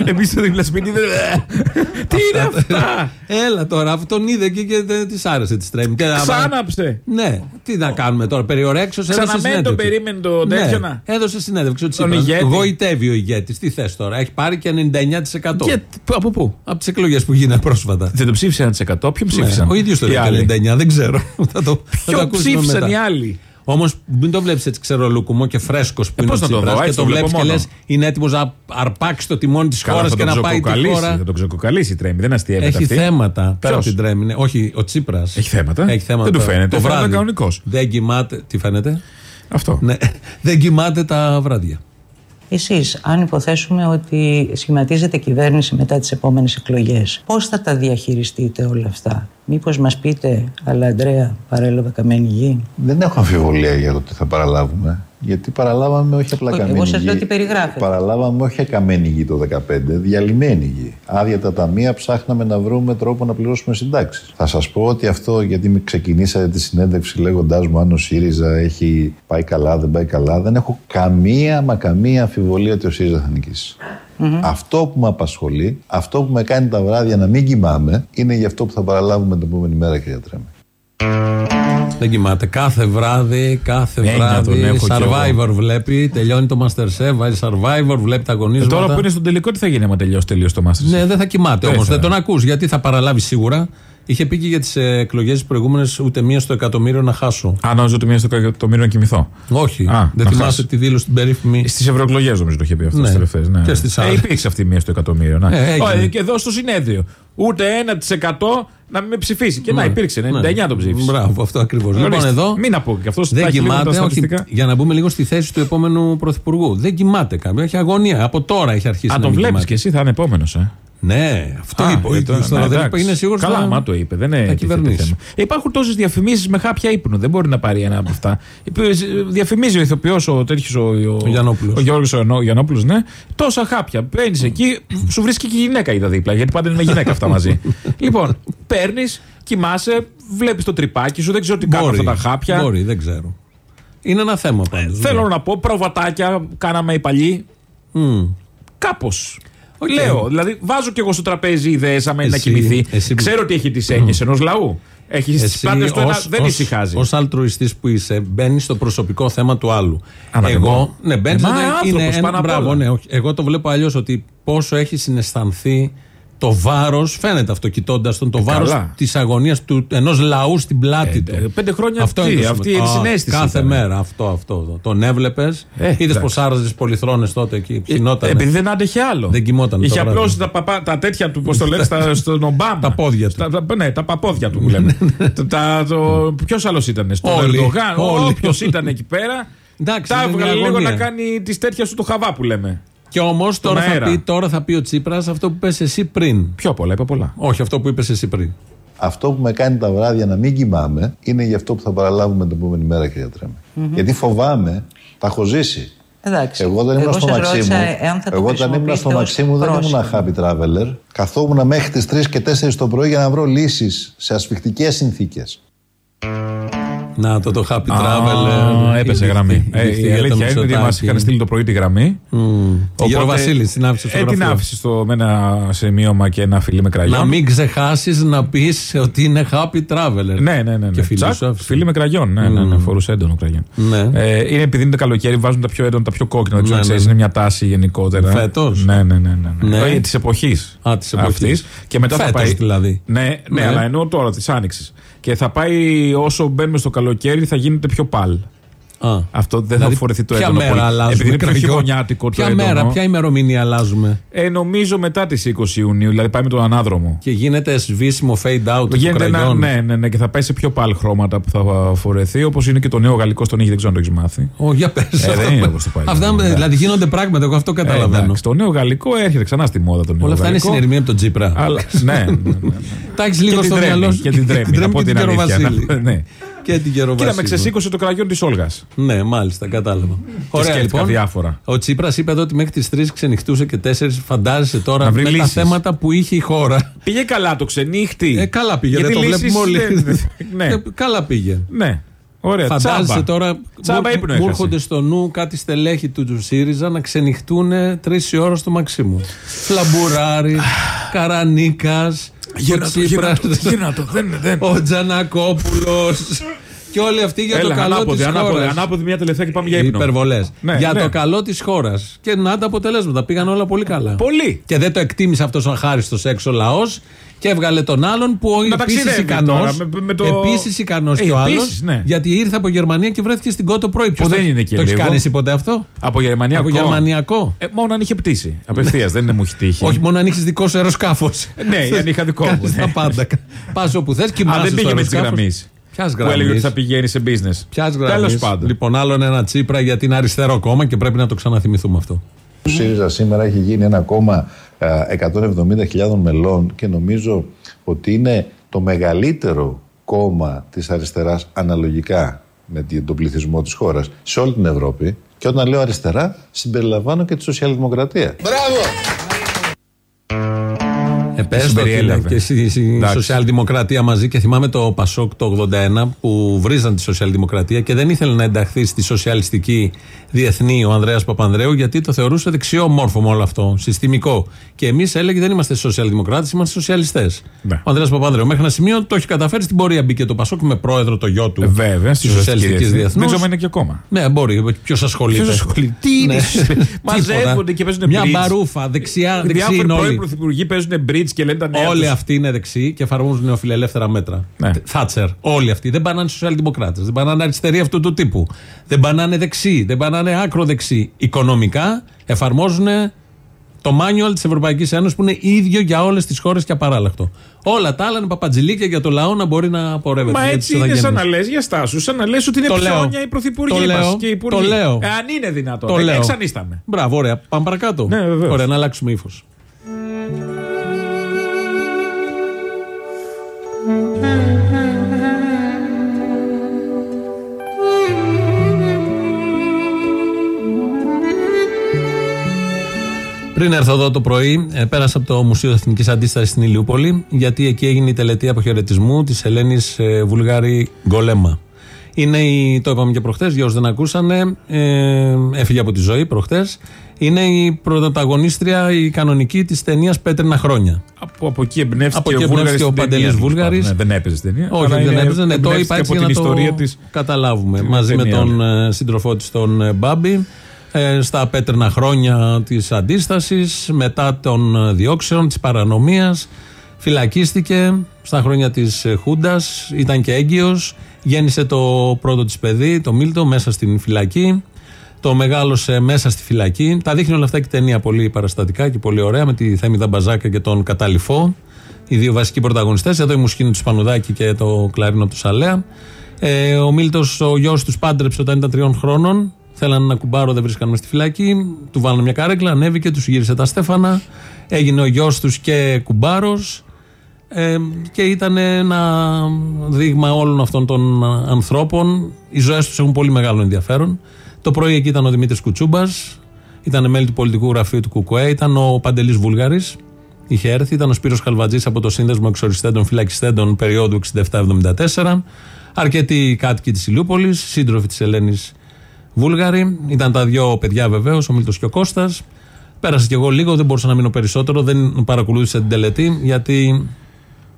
Εμείς το δίπλα σπίτι δεν. Τι είναι αυτά. Έλα τώρα, αφού τον είδε και, και της άρεσε της τρέμει. Και άμα- Ξάναψε. Ναι, τι να κάνουμε τώρα, περιορέξω. Ξαναμένει το περίμενε το τέτοιο να. Έδωσε συνέντευξη ο Τον Τσίπρας. ηγέτη. Γοητεύει ο ηγέτης. Τι θες τώρα, έχει πάρει και 99%. Και από πού; Από τις εκλογές που γίνανε πρόσφατα. Δεν το ψήφισε 1%. Ποιον Ναι, ψήφισαν. ο ίδιος το οι λέει άλλοι. το 99, δεν ξέρω. θα το, θα το Ποιο ακούσουμε ψήφισαν μετά. οι άλλοι; Όμως μην το βλέπεις έτσι ξερολούκουμο και φρέσκος που Ε, είναι ο πώς να το Τσίπρας δω, και έτσι το το βλέπεις βλέπω και λες μόνο. είναι έτοιμος να αρπάξει το τιμόνι της Καλά, χώρας θα και τον να πάει τη ξεκοκαλίσει, χώρα. Θα τον ξεκοκαλίσει η τρέμη. Δεν αστείευεται Έχει αυτή. θέματα. Πέρα Ποιος; από την τρέμει. ναι. Όχι, ο Τσίπρας. Έχει θέματα. Έχει θέματα. Δεν του φαίνεται. Το Φαίνεται βράδυ. κανονικός. Δεν κοιμάται. Τι φαίνεται; Αυτό. Ναι. Δεν κοιμάται τα βράδια. Εσείς, αν υποθέσουμε ότι σχηματίζεται κυβέρνηση μετά τις επόμενες εκλογές, πώς θα τα διαχειριστείτε όλα αυτά; Μήπως μας πείτε, αλλά Αντρέα, παρέλαβε καμένη γη. δεν έχω αμφιβολία για το τι θα παραλάβουμε. Γιατί παραλάβαμε όχι απλά Όχι, καμένη εγώ σας γη. λέω τι περιγράφετε. Παραλάβαμε όχι καμένη γη το 2015, διαλυμένη γη. Άδεια τα ταμεία ψάχναμε να βρούμε τρόπο να πληρώσουμε συντάξεις. Θα σας πω ότι αυτό, γιατί με ξεκινήσατε τη συνέντευξη λέγοντάς μου αν ο ΣΥΡΙΖΑ έχει πάει καλά, δεν πάει καλά, δεν έχω καμία μα καμία αμφιβολία ότι ο ΣΥΡΙΖΑ θα νικήσει. Αυτό που με απασχολεί, αυτό που με κάνει τα βράδια να μην κοιμάμαι, είναι για αυτό που θα παραλάβουμε την επόμενη μέρα, κυρία Τρέμι. Δεν κοιμάται. Κάθε βράδυ, κάθε Έννοια βράδυ. τον έχω κι Survivor βλέπει. Τελειώνει το Masterchef, βάζει Survivor, βλέπει τα Ε, αγωνίσματα. Τώρα που είναι στον τελικό, τι θα γίνει άμα τελειώσει τελείως το Masters. Ναι, δεν θα κοιμάται Δεν όμως. θα. Δεν τον ακούς γιατί θα παραλάβει σίγουρα. Είχε πει και για τις εκλογές τις προηγούμενες ούτε μία στο εκατομμύριο να χάσω. Αν νόμιζα ότι μία στο εκατομμύριο να κοιμηθώ. Όχι. Α, δεν να θυμάσαι χάσει. τη δήλωση την περίφημη; Στις ευρωεκλογές νομίζω το είχε πει αυτός Ναι. ναι. τελευταίε. Ναι. Και στις ε, άλλες. υπήρξε αυτή η μία στο εκατομμύριο. Ναι. Ε, έγινε. Ω, και εδώ στο συνέδριο. Ούτε 1% να μην με ψηφίσει. Και να Ναι. υπήρξε. 99 Ναι. τον ψήφισε. Μπράβο, αυτό ακριβώς. Ορίστε. Λοιπόν, εδώ. Μην να πω και αυτό Δεν κοιμάται, όχι, για να μπούμε λίγο στη θέση του επόμενου πρωθυπουργού. Δεν κοιμάται κάποιο, έχει αγωνία. Από τώρα έχει αρχίσει Α, να τον μην βλέπεις κοιμάται. και εσύ, θα είναι επόμενος. Ε. Ναι, αυτό Α, είπε ο ε, ίδιος το- τώρα. ναι, Δεν εντάξει. είπε, είναι σίγουρος Καλά, μα το είπε. Δεν είναι κυβερνήσει. θέμα. Υπάρχουν τόσες διαφημίσεις με χάπια ύπνου. Δεν μπορεί να πάρει ένα από αυτά. Είπε, ε, Διαφημίζει ο ηθοποιός ο τέτοιος. Ο, ο, Γιαννόπουλος. Ο Γιώργος ο Γιαννόπουλος, ναι. Τόσα χάπια. Παίρνεις εκεί, σου βρίσκει και η γυναίκα είδα δίπλα. Γιατί πάντα είναι γυναίκα αυτά μαζί. λοιπόν, παίρνεις, κοιμάσαι, βλέπεις το τρυπάκι σου, δεν ξέρω τι κάνουν αυτά τα χάπια. Μπορεί, δεν ξέρω. Είναι ένα θέμα πάντως. Θέλω να πω, προβατάκια κάναμε οι παλιοί. Μμ. Κάπως. Οκ. Λέω, δηλαδή βάζω κι εγώ στο τραπέζι ιδέες άμα είναι να Εσύ- κοιμηθεί. εσύ που- Ξέρω ότι έχει τις έννοιες ενός λαού. Έχεις τι Εσύ πάντε του ένα, ως- δεν ως- ησυχάζει. Ως αλτρουιστής που είσαι, μπαίνει στο προσωπικό θέμα του άλλου. Αναδεικνώ. Εγώ, ναι, μπαίνεις Ε, μα όταν άνθρωπος, είναι ένα, πάνω απ' μπράβο, όλα. ναι, όχι. Εγώ το βλέπω αλλιώς ότι πόσο έχει συναισθανθεί το βάρος, φαίνεται αυτό κοιτώντας τον, το βάρος Ε, καλά. της αγωνίας ενός λαού στην πλάτη Ε, του. ε, πέντε χρόνια αυτό τι, είναι το αυτή σημαντικό. η Α, συναίσθηση Κάθε ήταν. μέρα αυτό, αυτό. Τον έβλεπες, Ε, είδες εντάξει. πως άραζες πολυθρόνες τότε εκεί. Ε, Ψινότανε. Επειδή δεν άντεχε άλλο. Δεν κοιμόταν Είχε το βράδυ. απλώσει τα, παπά, τα τέτοια του, πώς το λένε, στα- στον Ομπάμα. Τα πόδια του. Στα- τα- ναι, τα παπόδια του που λέμε. Ποιος άλλος ήταν, στον Όλοι, Ερντογάν; όλοι. Όποιος ήταν εκεί πέρα. Εντάξει, Τα δεν είναι έβγαλε λίγο αγωνία. να κάνει τη τέτοια σου το χαβά που λέμε. Και όμως τώρα, θα αέρα. πει- τώρα θα πει ο Τσίπρας αυτό που είπε εσύ πριν. Πιο πολλά, είπα πολλά. Όχι αυτό που είπες εσύ πριν. Αυτό που με κάνει τα βράδια να μην κοιμάμαι είναι για αυτό που θα παραλάβουμε την επόμενη μέρα, κυρία Τρέμε. Γιατί φοβάμαι, τα έχω ζήσει. Εντάξει. Εγώ δεν ήμουν Εγώ στο σας Μαξίμου. ρώτησα εάν θα το Εγώ όταν ήμουν στο χρησιμοποιήσετε ως Μαξίμου δεν ήμουν πρόσημο. happy traveler. Καθόμουν μέχρι τις 3 και 4 το πρωί για να βρω λύσεις σε ασφιχτικές συνθήκες. Να το το Happy Α, Travel. έπεσε γραμμή. Ε, η αλήθεια είναι ότι μας είχαν στείλει το πρωί τη γραμμή. Ο Γεροβασίλη την άφησε στο Ε, την γραφείο. άφησες στο, με ένα σημείωμα και ένα φιλί με κραγιόν. Να μην ξεχάσεις να πεις ότι είναι Happy Traveler. Ναι, ναι, ναι. ναι. Και φίλοι Τσακ, σου άφησε. φίλοι με κραγιόν. Ναι, ναι, ναι, φορούσε έντονο κραγιόν. Ναι. Ε, είναι επειδή είναι το καλοκαίρι, βάζουν τα πιο έντονα, τα πιο κόκκινα. Δεν ξέρω Ναι, αν ναι. ξέρεις, είναι μια τάση γενικότερα. Φέτος; Ναι, ναι, ναι. ναι, Ναι. ναι. Της εποχής. Α, της εποχής. Και μετά θα Φέτος πάει. δηλαδή. Ναι, ναι, Ναι. αλλά εννοώ τώρα της άνοιξης. Και θα πάει όσο μπαίνουμε στο καλοκαίρι θα γίνεται πιο παλ. Α. Αυτό δεν Δηλαδή, θα φορεθεί το ποια έντονο μέρα πολύ. αλλάζουμε; Επειδή είναι πιο κραγιόν; χειμωνιάτικο το Ποια έντονο. μέρα, ποια ημερομηνία αλλάζουμε; Ε, νομίζω μετά τις 20 Ιουνίου, δηλαδή πάει με τον ανάδρομο. Και γίνεται σβήσιμο fade out του Γίνεται ένα, κραγιόν. ναι, ναι, ναι, και θα πάει σε πιο παλ χρώματα που θα φορεθεί, όπως είναι και το νέο γαλλικό στον ήχη, δεν ξέρω αν το έχεις μάθει. Ω, για πες. Ε, δεν είναι όπως το παλιό. Αυτά Εντάξει. δηλαδή γίνονται πράγματα, εγώ αυτό Ε, καταλαβαίνω. εντάξει, το νέο γαλλικό έρχεται ξανά στη μόδα το νέο Όλα αυτά είναι γαλλικό. συνειρμοί από τον Τζίπρα. Αλλά, ναι, ναι, ναι, ναι. Τα έχεις λίγο Και στο την μυαλό τρέμει, σου. και την τρέμει, να πω και την την αλήθεια. Γεροβασίλη. να- ναι. Και την Κοίτα, με Γεροβασίλη. ξεσήκωσε το κραγιόν της Όλγας. Ναι, μάλιστα, κατάλαβα. Ωραία, σκέφτηκα λοιπόν. διάφορα. Ο Τσίπρας είπε εδώ ότι μέχρι τις 3 ξενυχτούσε και 4. Φαντάζεσαι τώρα Να βρει με τα λύσεις. θέματα που είχε η χώρα. Πήγε καλά το ξενύχτη. Ε, καλά πήγε, Γιατί δεν το λύσεις, βλέπουμε όλοι. δεν- Ναι, Ε, Καλά πήγε. ναι. Ωραία, Φαντάζεσαι τσάμπα. τώρα. Τσάμπα μου- ύπνο μου έχασε. έρχονται στο νου κάτι στελέχη του, του ΣΥΡΙΖΑ να ξενυχτούν τρεις η ώρα στο Μαξίμου. Φλαμπουράρη, Καρανίκας, Γύρνα το, γύρνα το, γύρνα το. Δεν, δεν. ο Τζανακόπουλος. Και όλοι αυτοί για Έλα, το καλό ανάποδη, της ανάποδη, χώρας. ανάποδη μια τελευταία και πάμε για ύπνο. Υπερβολές. Ναι, για ναι. το καλό της χώρας. Και να τα αποτελέσματα. Πήγαν όλα πολύ καλά. Πολύ. Και δεν το εκτίμησε αυτός ο αχάριστος έξω λαός και έβγαλε τον άλλον που Να επίσης ταξιδεύει ικανό. τώρα, με- με το- Επίσης ικανός Ε, και ο άλλος. επίσης, ναι. Γιατί ήρθε από Γερμανία και βρέθηκε στην Κότο πρωί. Ποιος δεν το- είναι και Το έχεις λίγο. κάνει εσύ ποτέ αυτό; Από γερμανιακό. Από γερμανιακό. Ε, μόνο αν είχε πτήσει. Απευθείας, δεν είναι μου έχει τύχει. Όχι μόνο αν έχει δικό σου αεροσκάφος. Ναι, αν είχα δικό μου, Κάνεις ναι. τα πάντα. Πας όπου θες, Α, κοιμάσαι. δεν πήγε στο με τη αεροσκάφος. Γραμμή. Ποιας Που έλεγε γραμμής; ότι θα πηγαίνει σε business. Ποια γραμμή. Τέλο πάντων. Λοιπόν, άλλον ένα τσίπρα γιατί είναι αριστερό κόμμα και πρέπει να το ξαναθυμηθούμε αυτό. Ο ΣΥΡΙΖΑ σήμερα έχει γίνει ένα κόμμα ε, 170.000 μελών και νομίζω ότι είναι το μεγαλύτερο κόμμα της αριστεράς αναλογικά με τη- τον πληθυσμό της χώρας σε όλη την Ευρώπη και όταν λέω αριστερά συμπεριλαμβάνω και τη σοσιαλδημοκρατία. Ε, πες το συμπεριέλαβε. και στη, στη Εντάξει. σοσιαλδημοκρατία μαζί και θυμάμαι το Πασόκ το 81 που βρίζαν τη σοσιαλδημοκρατία και δεν ήθελε να ενταχθεί στη σοσιαλιστική διεθνή ο Ανδρέας Παπανδρέου γιατί το θεωρούσε δεξιό μόρφωμα όλο αυτό, συστημικό. Και εμείς έλεγε δεν είμαστε σοσιαλδημοκράτες, είμαστε σοσιαλιστές. Ναι. Ο Ανδρέας Παπανδρέου μέχρι ένα σημείο το έχει καταφέρει στην πορεία. Μπήκε το Πασόκ με πρόεδρο το γιο του Ε, Βέβαια, τη σοσιαλιστικής διεθνούς. Δεν ξέρω αν είναι και ακόμα. Ναι, μπορεί. Ποιος ασχολείται. Ποιος ασχολείται. Τι είναι; Μαζεύονται Τίποτα. και παίζουν Μια bridge. μπαρούφα, δεξιά, δεξί Διάφοροι είναι πρώην όλοι. πρωθυπουργοί παίζουν bridge και λένε τα νέα. Όλοι τους. αυτοί είναι δεξιοί και εφαρμόζουν νεοφιλελεύθερα μέτρα. Ναι. Θάτσερ. Όλοι αυτοί. Δεν πάνε σοσιαλδημοκράτες. Δεν πάνε αριστεροί αυτού του τύπου. Δεν πάνε δεξιοί. Δεν πάνε άκρο δεξιοί. Οικονομικά εφαρμόζουν το manual της Ευρωπαϊκής Ένωσης που είναι ίδιο για όλες τις χώρες και απαράλλαχτο. Όλα τα άλλα είναι παπατζηλίκια για το λαό να μπορεί να πορεύεται. Μα για έτσι τις είναι σαν να ηθαγένειες. λες για στάσους, σαν να λες ότι είναι Το λέω. ψώνια οι πρωθυπουργοί Το μας λέω. και οι υπουργοί. Το λέω. Ε, αν είναι δυνατόν. Το Ε, λέω. Εξανίσταμε. Μπράβο, ωραία. Πάμε παρακάτω. Ναι, βεβαίως. Ωραία, να αλλάξουμε ύφος. Πριν έρθω εδώ το πρωί, ε, πέρασα από το Μουσείο Εθνικής Αντίστασης στην Ηλιούπολη, γιατί εκεί έγινε η τελετή αποχαιρετισμού της Ελένης ε, Βουλγάρη Γκολέμα. Είναι η, το είπαμε και προχθέ, για όσους δεν ακούσανε, ε, έφυγε από τη ζωή προχθέ. Είναι η πρωταγωνίστρια, η κανονική της ταινίας Πέτρινα Χρόνια. Από, από εκεί εμπνεύστηκε Από εκεί ο Βούλγαρης εμπνεύστηκε ο στην Παντελής ταινία, τέλος Βούλγαρης. πάντων. Ναι, δεν έπαιζε στην ταινία. Όχι, αλλά δεν είναι- έπαιζε. Ναι, το είπα εμπνεύστηκε έτσι από για να την το ιστορία της. καταλάβουμε. Την Μαζί με ταινίας τον ε, σύντροφό της, τον ε, Μπάμπη, ε, στα πέτρινα χρόνια της αντίστασης, μετά των ε, διώξεων, της παρανομίας. Φυλακίστηκε στα χρόνια της Χούντας, ήταν και έγκυος. Γέννησε το πρώτο της παιδί, το Μίλτο, μέσα στην φυλακή. Το μεγάλωσε μέσα στη φυλακή. Τα δείχνει όλα αυτά και η ταινία πολύ παραστατικά και πολύ ωραία με τη Θέμη Δαμπαζάκα και τον Καταληφό. Οι δύο βασικοί πρωταγωνιστές. Εδώ η Μουσκίνη του Σπανουδάκη και το κλαρίνο του Σαλέα. Ε, ο Μίλτος, ο γιος τους, πάντρεψε όταν ήταν τριών χρόνων. Θέλανε ένα κουμπάρο, δεν βρίσκαν στη φυλακή. Του βάλανε μια κάρεκλα, ανέβηκε, του γύρισε τα στέφανα. Έγινε ο γιος τους και κουμπάρος. Ε, και ήταν ένα δείγμα όλων αυτών των ανθρώπων. Οι ζωές τους έχουν πολύ μεγάλο ενδιαφέρον. Το πρωί εκεί ήταν ο Δημήτρης Κουτσούμπας, ήταν μέλη του πολιτικού γραφείου του ΚΚΕ, ήταν ο Παντελής Βούλγαρης, είχε έρθει, ήταν ο Σπύρος Καλβατζής από το Σύνδεσμο Εξοριστέντων Φυλακιστέντων περίοδου 67-74, αρκετοί κάτοικοι της Ηλιούπολης, σύντροφοι της Ελένης Βούλγαρη, ήταν τα δύο παιδιά βεβαίως, ο Μίλτος και ο Κώστας. Πέρασε κι εγώ λίγο, δεν μπορούσα να μείνω περισσότερο, δεν παρακολούθησα την τελετή, γιατί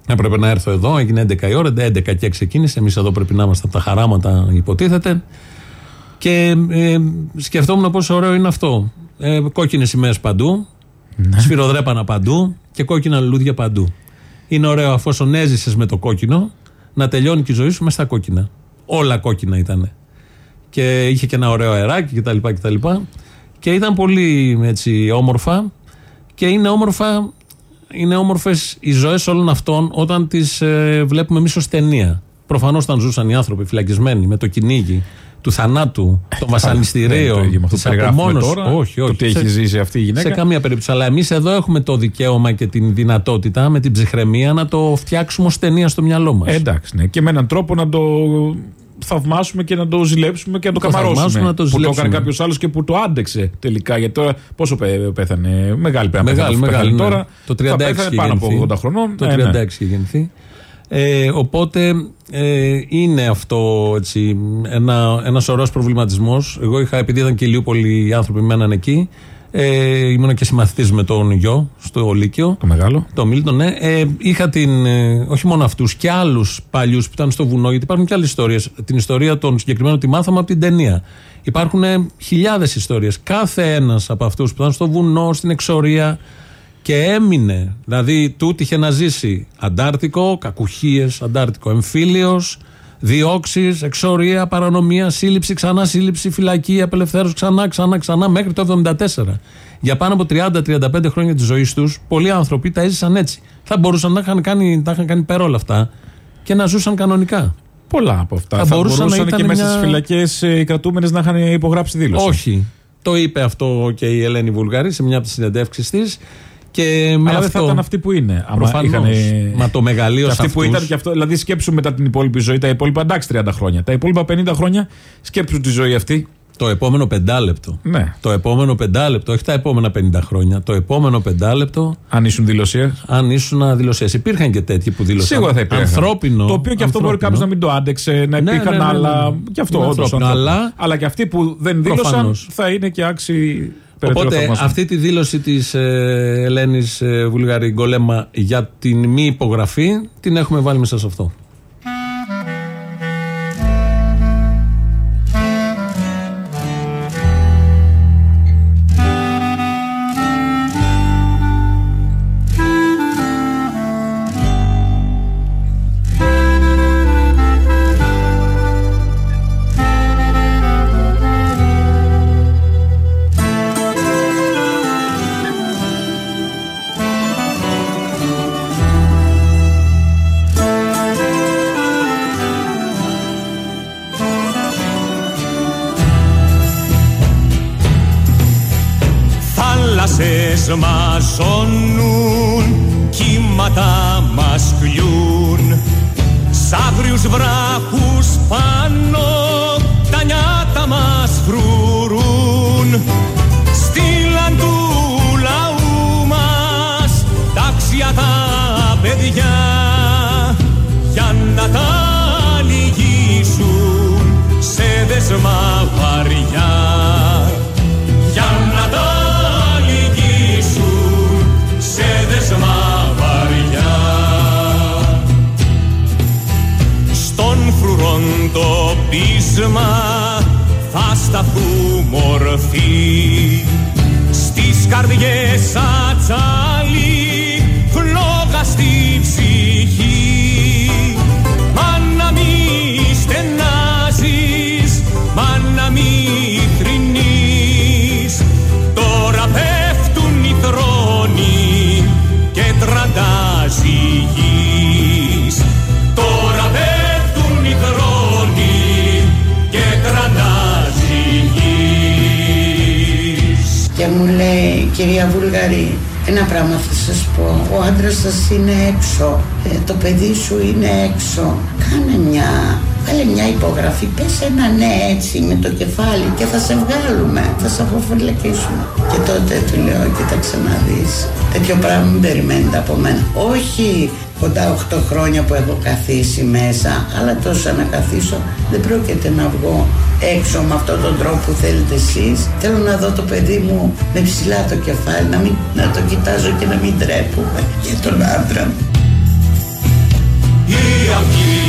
έπρεπε να έρθω εδώ, έγινε 11 η ώρα, 11 και ξεκίνησε. Εμείς εδώ πρέπει να είμαστε από τα χαράματα, υποτίθεται. Και ε, σκεφτόμουν πόσο ωραίο είναι αυτό. Ε, Κόκκινες σημαίες παντού, Ναι. σφυροδρέπανα παντού και κόκκινα λουλούδια παντού. Είναι ωραίο αφόσον έζησε με το κόκκινο να τελειώνει και η ζωή σου με στα κόκκινα. Όλα κόκκινα ήταν. Και είχε και ένα ωραίο αεράκι κτλ. κτλ. Και ήταν πολύ έτσι όμορφα. Και είναι όμορφα είναι όμορφες οι ζωές όλων αυτών όταν τις βλέπουμε εμείς ως ταινία. Προφανώς όταν ζούσαν οι άνθρωποι φυλακισμένοι με το κυνήγι του θανάτου, των Δεν είναι βασανιστήριων, το ίδιο με αυτό της που περιγράφουμε απομόνωσης. τώρα, Όχι, όχι. το τι Σε- έχει ζήσει αυτή η γυναίκα. Σε καμία περίπτωση. Αλλά εμείς εδώ έχουμε το δικαίωμα και την δυνατότητα με την ψυχραιμία να το φτιάξουμε ως ταινία στο μυαλό μας. Ε, εντάξει, ναι. Και με έναν τρόπο να το θαυμάσουμε και να το ζηλέψουμε και να το, Το καμαρώσουμε. θαυμάσουμε, να το που το ζηλέψουμε. έκανε κάποιος άλλος και που το άντεξε τελικά. Γιατί τώρα πόσο πέ- πέθανε. Μεγάλη πρέπει να Μεγάλη, πέθανε, μεγάλη. πέθανε ναι. τώρα. Το 36 θα πέθανε είχε πάνω από γεννηθεί. 80 χρονών. Το Ε, 36 ναι. είχε γεννηθεί. Ε, οπότε ε, είναι αυτό έτσι, ένα ένας ωραίος προβληματισμός. Εγώ είχα, επειδή ήταν και λίγο πολλοί άνθρωποι μέναν εκεί, ε, ήμουν και συμμαθητής με τον γιο στο Λύκειο. Το μεγάλο. Το Μίλτον, ναι. Ε, είχα την, ε, όχι μόνο αυτούς και άλλους παλιούς που ήταν στο βουνό, γιατί υπάρχουν και άλλες ιστορίες. Την ιστορία των συγκεκριμένων τη μάθαμε από την ταινία. Υπάρχουν χιλιάδες ιστορίες. Κάθε ένας από αυτούς που ήταν στο βουνό, στην εξορία και έμεινε. Δηλαδή, του είχε να ζήσει Αντάρτικο, κακουχίες, Αντάρτικο, εμφύλιος, διώξεις, εξορία, παρανομία, σύλληψη, ξανά σύλληψη, φυλακή, απελευθέρωση, ξανά, ξανά, ξανά, μέχρι το 1974. Για πάνω από 30-35 χρόνια της ζωής τους, πολλοί άνθρωποι τα έζησαν έτσι. Θα μπορούσαν να είχαν κάνει, τα είχαν κάνει πέρα όλα αυτά και να ζούσαν κανονικά. Πολλά από αυτά. Θα Θα, μπορούσαν να μπορούσαν ήταν και μέσα μια- στις φυλακές οι κρατούμενες να είχαν υπογράψει δήλωση. Όχι. Το είπε αυτό και η Ελένη Βουλγαρή σε μια από τις συνεντεύξεις της. Και με Αλλά δεν αυτό. θα ήταν αυτοί που είναι. άμα Προφανώς. είχανε- Μα το μεγαλείο Και σε αυτοί που αυτούς- ήταν και αυτό. Δηλαδή σκέψου μετά την υπόλοιπη ζωή, τα υπόλοιπα εντάξει 30 χρόνια. Τα υπόλοιπα 50 χρόνια σκέψου τη ζωή αυτή. Το επόμενο πεντάλεπτο. Ναι. Το επόμενο πεντάλεπτο, όχι τα επόμενα 50 χρόνια. Το επόμενο πεντάλεπτο, Αν ήσουν δηλωσίας. αν ήσουν δηλωσίε. Υπήρχαν και τέτοιοι που δήλωσαν. Σίγουρα θα υπήρχαν. Ανθρώπινο. Το οποίο και αυτό μπορεί κάποιος να μην το άντεξε, να Ναι, υπήρχαν ναι, ναι, ναι, ναι. άλλα. Και αυτό Είναι όντως ανθρώπινο, ανθρώπινο. αλλά- αλλά και αυτοί που δεν δήλωσαν Προφανώς. θα είναι και άξιοι περαιτέρω Οπότε θαυμασμού. αυτή τη δήλωση της ε, Ελένης ε, Βουλγαρή Γκολέμα για την μη υπογραφή την έχουμε βάλει μέσα σε αυτό. Κυρία Βουλγαρή, ένα πράγμα θα σας πω. Ο άντρας σας είναι έξω. Ε, το παιδί σου είναι έξω. Κάνε μια... Βάλε μια υπογραφή, πες ένα ναι έτσι με το κεφάλι και θα σε βγάλουμε, θα σε αποφυλακίσουμε. Και τότε του λέω, κοίταξε να δεις, τέτοιο πράγμα μην περιμένετε από μένα. Όχι κοντά 8 χρόνια που έχω καθίσει μέσα, αλλά τόσο να καθίσω δεν πρόκειται να βγω έξω με αυτόν τον τρόπο που θέλετε εσείς. Θέλω να δω το παιδί μου με ψηλά το κεφάλι, να, μην, να το κοιτάζω και να μην τρέπουμε για τον άντρα μου. Η αυγή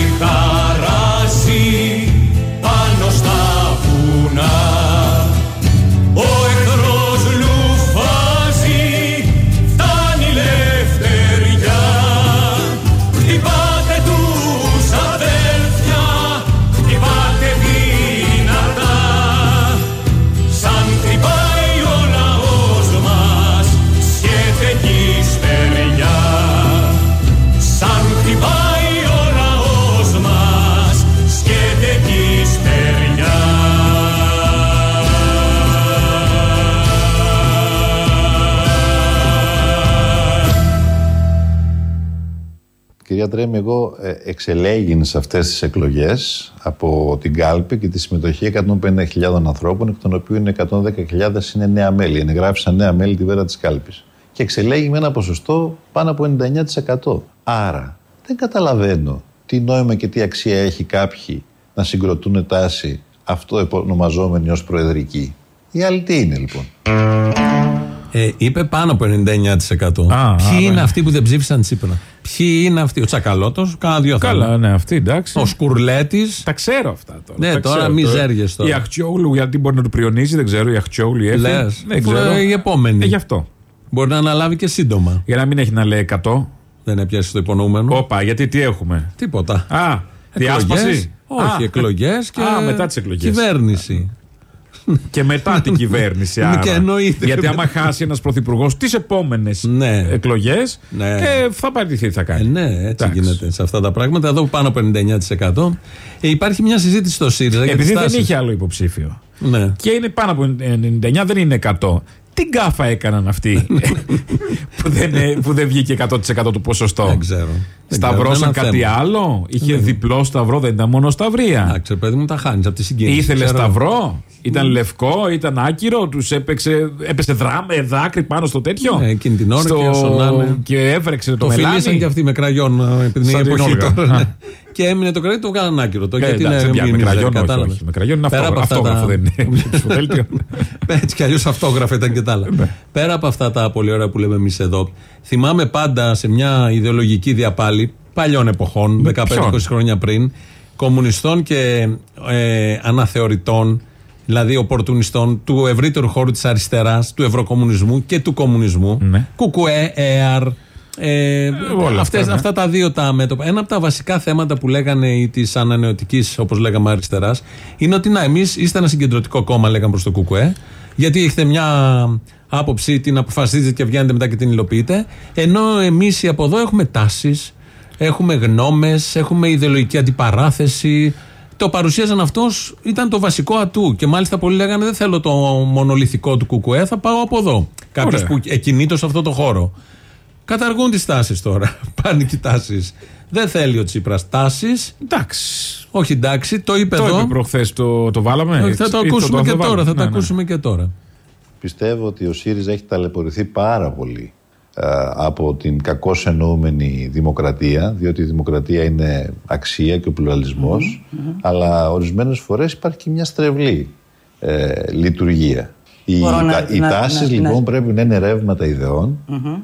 Κυρία Τρέμι, εγώ ε, εξελέγην σε αυτές τις εκλογές από την κάλπη και τη συμμετοχή 150.000 ανθρώπων, εκ των οποίων 110.000 είναι νέα μέλη. Εγγράφησαν νέα μέλη τη βέρα της κάλπης. Και εξελέγει με ένα ποσοστό πάνω από 99%. Άρα δεν καταλαβαίνω τι νόημα και τι αξία έχει κάποιοι να συγκροτούν τάση αυτό ονομαζόμενη ως προεδρική. Οι άλλοι τι είναι λοιπόν; Ε, είπε πάνω από 99%. Ποιοι άρα. είναι αυτοί που δεν ψήφισαν Τσίπρα; Ποιοι είναι αυτοί. Ο Τσακαλώτος, κάνα δύο Καλά, θα ναι, αυτή εντάξει. Ο Σκουρλέτης. Τα ξέρω αυτά τώρα. Ναι, τα τώρα ξέρω. μιζέριες τώρα. Η Αχτσιόγλου, γιατί μπορεί να του πριονίζει, δεν ξέρω. Η Αχτσιόγλου, η Εφη. Λες. Δεν ξέρω. Η επόμενη. Ε, γι' αυτό. Μπορεί να αναλάβει και σύντομα. Για να μην έχει να λέει 100. Δεν έπιασε το υπονοούμενο. Όπα, γιατί τι έχουμε; Τίποτα. Α, διάσπαση; Όχι, Α. εκλογές και. Α, μετά τις εκλογές. Κυβέρνηση. Και μετά την κυβέρνηση. Ναι, άρα. και εννοείται. Γιατί άμα χάσει ένας πρωθυπουργός τις επόμενες Ναι. εκλογές, Ναι. ε, θα παραιτηθεί, τι θα Ε, κάνει. ναι, έτσι Εντάξει. γίνεται σε αυτά τα πράγματα. Εδώ πάνω από 99%. Ε, υπάρχει μια συζήτηση στο ΣΥΡΙΖΑ για Επειδή τις δεν τάσεις. είχε άλλο υποψήφιο. Ναι. Και είναι πάνω από 99, δεν είναι 100. Τι γκάφα έκαναν αυτοί που, δεν, ε, που δεν βγήκε 100% του ποσοστό. Δεν ξέρω. Δεν ξέρω, Σταυρώσαν είναι ένα κάτι θέμα. άλλο; Είχε Ναι. διπλό σταυρό, δεν ήταν μόνο σταυρία. Εντάξει, ρε παιδί μου, τα χάνεις από τη συγκίνηση. Ήθελε Ξέρω. σταυρό, ήταν λευκό, ήταν άκυρο, τους έπαιξε, έπεσε δράμα, δάκρυ πάνω στο τέτοιο; Ναι, εκείνη την ώρα και όσο να είναι. Και έβρεξε το, Το μελάνι; φιλήσαν και αυτοί με κραγιόν ε, επειδή είναι Σαν η την εποχή Όλγα. τώρα. Α. ναι. Και έμεινε το κραγιόν, το κάναν άκυρο. Το, Ε, γιατί εντάξει, είναι πια, με μη- κραγιόν, μίζερ, όχι, κατάλαβες. όχι. Με κραγιόν είναι Πέρα αυτό- από αυτά αυτόγραφο, τα- δεν είναι. ψηφοδέλτιο. Έτσι κι αλλιώς αυτόγραφα ήταν και τα άλλα. Ναι. Πέρα από αυτά τα πολύ ωραία που λέμε εμείς εδώ, θυμάμαι πάντα σε μια ιδεολογική διαπάλη παλιών εποχών, 15-20 ποιον; χρόνια πριν, κομμουνιστών και ε, αναθεωρητών, δηλαδή οπορτουνιστών του ευρύτερου χώρου της αριστεράς, του ευρωκομμουνισμού και του κομμουνισμού. Ναι. Κουκουέ, ΕΑΡ. Ε, όλα αυτές, αυτά, ναι. αυτά τα δύο τα μέτωπα. Ένα από τα βασικά θέματα που λέγανε οι της ανανεωτικής, όπως λέγαμε, αριστεράς, είναι ότι να, εμείς είστε ένα συγκεντρωτικό κόμμα, λέγαμε προς το ΚΚΕ, γιατί έχετε μια άποψη, την αποφασίζετε και βγαίνετε μετά και την υλοποιείτε. Ενώ εμείς οι από εδώ έχουμε τάσεις, έχουμε γνώμες, έχουμε ιδεολογική αντιπαράθεση. Το παρουσίαζαν αυτός, ήταν το βασικό ατού. Και μάλιστα πολλοί λέγανε: Δεν θέλω το μονολυθικό του ΚΚΕ, θα πάω από εδώ. Κάποιος Ωραία. που εκινείται σε αυτό το χώρο. Καταργούν τις τάσεις τώρα. Πάνε και οι τάσεις. Δεν θέλει ο Τσίπρας τάσεις. Εντάξει. Όχι εντάξει, το είπε Το εδώ. είπε προχθές, το, το βάλαμε. Όχι, θα το Ή ακούσουμε και βάλαμε. τώρα. Θα το Ναι, ναι. ακούσουμε και τώρα. Πιστεύω ότι ο ΣΥΡΙΖΑ έχει ταλαιπωρηθεί πάρα πολύ ε, από την κακώ εννοούμενη δημοκρατία, διότι η δημοκρατία είναι αξία και ο πλουραλισμος αλλά ορισμένες φορές υπάρχει και μια στρεβλή ε, λειτουργία. Οι, Μπορώ να- τα- οι να- τάσεις να- λοιπόν να- πρέπει να είναι ρεύματα ιδεών,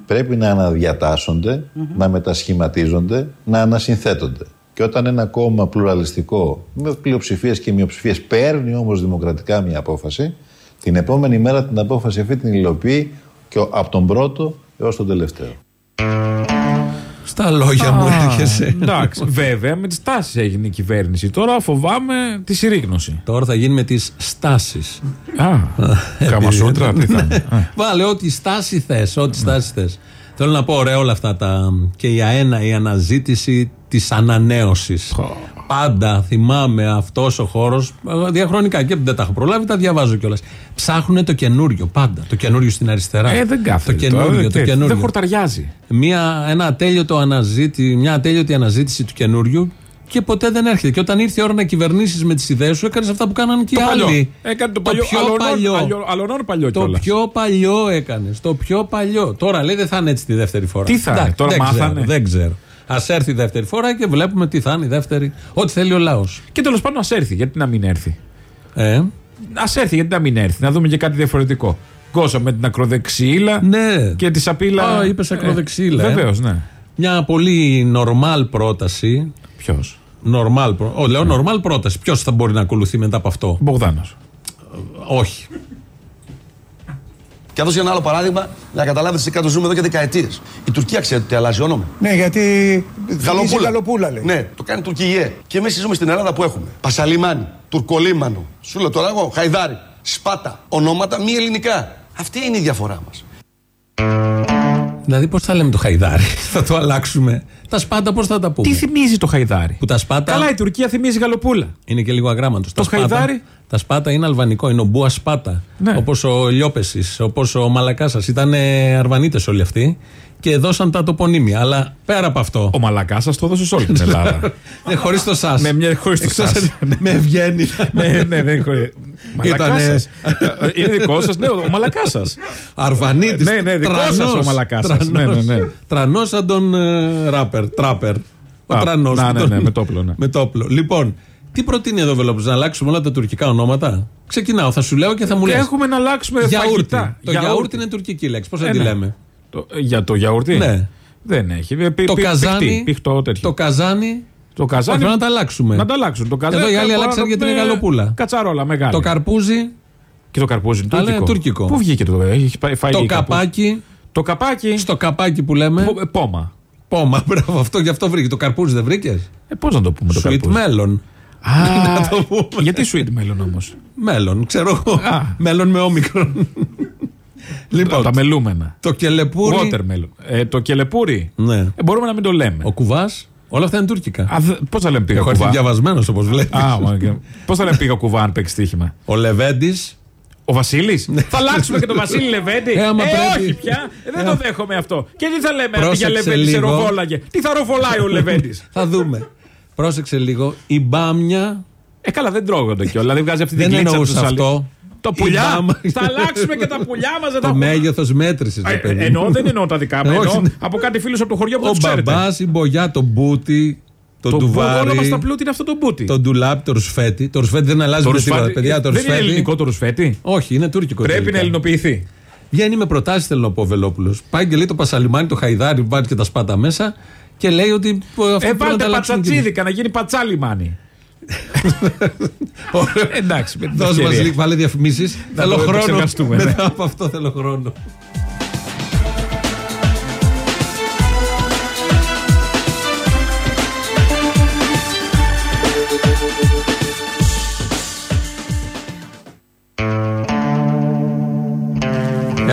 πρέπει να αναδιατάσσονται, να μετασχηματίζονται, να ανασυνθέτονται. Και όταν ένα κόμμα πλουραλιστικό με πλειοψηφίες και μειοψηφίες παίρνει όμως δημοκρατικά μια απόφαση, την επόμενη μέρα την απόφαση αυτή την υλοποιεί και ο- από τον πρώτο έως τον τελευταίο. Στα λόγια μου Α, έρχεσαι. Εντάξει, βέβαια με τις τάσεις έγινε η κυβέρνηση. Τώρα φοβάμαι τη συρρήγνωση. Τώρα θα γίνει με τις στάσεις. Α, καμασούτρα, τι θα είναι. Α. Βάλε ό,τι στάση θες. Ό,τι στάση θες. Θέλω να πω ωραία όλα αυτά τα. και η αένα, η αναζήτηση της ανανέωσης. Πάντα θυμάμαι αυτός ο χώρος διαχρονικά και δεν τα έχω προλάβει, τα διαβάζω κιόλας. Ψάχνουν το καινούριο πάντα. Το καινούριο στην αριστερά. Ε, δεν κάθεται. Το καινούριο, τώρα, το δεν- καινούριο. Δεν χορταριάζει. Μια, ένα ατέλειωτο αναζήτη, μια ατέλειωτη αναζήτηση του καινούριου και ποτέ δεν έρχεται. Και όταν ήρθε η ώρα να κυβερνήσεις με τις ιδέες σου, έκανες αυτά που κάνανε και οι Το παλιό. άλλοι. Έκανε το παλιό. πιο αλωνών- παλιό. αλιο- αλωνών παλιό Το κιόλας. πιο παλιό έκανες. Το πιο παλιό. Τώρα λέει δεν θα είναι έτσι τη δεύτερη φορά. Τι θα είναι, Εντάξει, τώρα δεν μάθανε; Ξέρω, δεν ξέρω. Α έρθει η δεύτερη φορά και βλέπουμε τι θα είναι η δεύτερη. Ό,τι θέλει ο λαός. Και τέλος πάντων ας έρθει. Γιατί να μην έρθει; Ε, Α έρθει, γιατί να μην έρθει; Να δούμε και κάτι διαφορετικό. Γκόσα με την ακροδεξίλα ναι. και τη σαπίλα. Α, είπες ακροδεξίλα, ε. Βεβαίως, ναι. Μια πολύ νορμάλ πρόταση. Ποιος; Νορμάλ, πρό... Ω, λέω νορμάλ πρόταση. Ποιος θα μπορεί να ακολουθεί μετά από αυτό; Μπογδάνος. Όχι. Και θα δώσω ένα άλλο παράδειγμα να καταλάβετε σε κάτω ζούμε εδώ και δεκαετίες. Η Τουρκία ξέρετε ότι αλλάζει όνομα. Ναι, γιατί. Γαλοπούλα. Γαλοπούλα λέει. Ναι, το κάνει Τουρκιέ. Και εμείς ζούμε στην Ελλάδα που έχουμε. Πασαλιμάνι, Τουρκολίμανο. Σου λέω τώρα εγώ, Χαϊδάρι, Σπάτα. Ονόματα μη ελληνικά. Αυτή είναι η διαφορά μας. Δηλαδή, πώς θα λέμε το χαϊδάρι, θα το αλλάξουμε. Τα σπάτα, πώς θα τα πούμε; Τι θυμίζει το χαϊδάρι; Που τα σπάτα. Καλά, η Τουρκία θυμίζει γαλοπούλα. Είναι και λίγο αγράμματος. Το χαϊδάρι. Τα σπάτα είναι αλβανικό, είναι ο Μπούα Σπάτα. Ναι. Όπως ο Λιόπεσης, όπως ο Μαλακάσας. Ήταν Αρβανίτες όλοι αυτοί και δώσαν τα τοπονύμια. Αλλά πέρα από αυτό. Ο Μαλακάσας το έδωσε σε όλη την Ελλάδα. Ναι, χωρίς το σας. Με μια χωρίς το Εκτός σας. αν- Με ευγένεια. ναι, ναι, δεν χωρί. Μαλακάσας. Είναι δικό σας, ναι, ο Μαλακάσας. Αρβανίτης. Ναι, ναι, δικό σας ο Μαλακάσας. Ναι, ναι, ναι. Τρανός σαν τον ε, ράπερ. Τράπερ. Ο Α, τρανός. να, ναι, Τον- ναι, με το όπλο, ναι. Με το όπλο. Λοιπόν, τι προτείνει εδώ Βελόπουλος, να αλλάξουμε όλα τα τουρκικά ονόματα; Ξεκινάω, θα σου λέω και θα μου Και λες. έχουμε να αλλάξουμε Γιαούρτι. φαγητά. Το γιαούρτι είναι τουρκική λέξη. Πώς θα Ε, τη ναι. λέμε; Το- Για το γιαούρτι; Ναι. Δεν έχει. Ε, πι- Το πι- καζάνι. πιχτή, πιχτό τέτοιο. Το καζάνι. Το καζάνι. Όχι, πρέπει να τα αλλάξουμε. Να τα αλλάξουν. Το καζάνι. Εδώ οι άλλοι μπορώ αλλάξαν να γιατί είναι πούμε γαλοπούλα. Κατσαρόλα μεγάλη. Το καρπούζι. Και το καρπούζι είναι Αλλά είναι τουρκικό. τουρκικό. Πού βγήκε το έχει πάει- φάει Το κάπου. καπάκι. Το καπάκι. Στο καπάκι που λέμε. Πο- ε, Πόμα. Πόμα, μπράβο, αυτό γι' αυτό βρήκε. Το καρπούζι δεν βρήκες; Ε, Πώς να το πούμε το Sweet καρπούζι; melon. Α, γιατί sweet μέλλον όμως; Μέλλον, ξέρω εγώ. Α. Μέλλον με όμικρον. λοιπόν, Τα μελούμενα. το κελεπούρι. Watermelon. Ε, το κελεπούρι; Ναι. Ε, μπορούμε να μην το λέμε. Ο κουβάς. Όλα αυτά είναι τουρκικά. Πώς θα λέμε πήγα Έχω έρθει κουβά; διαβασμένος όπως βλέπεις. Πώς θα λέμε πήγα κουβά αν παίξει στοίχημα; Ο Λεβέντης. Ο Βασίλης; θα αλλάξουμε και τον Βασίλη Λεβέντη; Ε, άμα πρέπει. όχι πια. Ε, δεν το δέχομαι αυτό. Και τι θα λέμε Πρόσεξε για Λεβέντη σε λίγο. ροβόλαγε; Τι θα ροβολάει ο Λεβέντης; Θα δούμε. Πρόσεξε λίγο. Η μπάμια. Ε, καλά, δεν τρώγονται κιόλα. Δηλαδή βγάζει αυτή την Δεν κλίτσα από εννοούσα τους άλλους. αυτό. Το Η πουλιά. μπάμα- Θα αλλάξουμε και τα πουλιά μας. Το μέγεθος μέτρησης. Ε, ε, Εννοώ, δεν εννοώ τα δικά μου. Ε, όχι. Εννοώ από κάτι φίλους από το χωριό που Ο τους ξέρετε. μπαμπάς, η μπογιά, το μπούτι, το, Το ντουβάρι. Όλα μα τα πλούτη είναι αυτό το μπούτι. Το ντουλάπ, το ρουσφέτι. Το ρουσφέτι δεν αλλάζει Το με τίποτα. ρουσφάτι- Παιδιά, το Δεν είναι ρουσφέτι. ελληνικό το ρουσφέτι; Όχι, είναι τουρκικό. Πρέπει τελικά. να ελληνοποιηθεί. Βγαίνει με προτάσεις, θέλω να πω ο Βελόπουλος. Πάει και λέει το πασαλιμάνι, το χαϊδάρι, βάζει και τα σπάτα μέσα και λέει ότι. ε, Αυτό Ε, πρέπει να βάλτε τα αλλάξουν και πατσατσίδικα να γίνει πατσάλι μάνι. Εντάξει, με την Δώσ' μας ευκαιρία. λίγο, βάλε διαφημίσεις. Να Θέλω το χρόνο. επεξεργαστούμε, ναι. Μετά από αυτό θέλω χρόνο.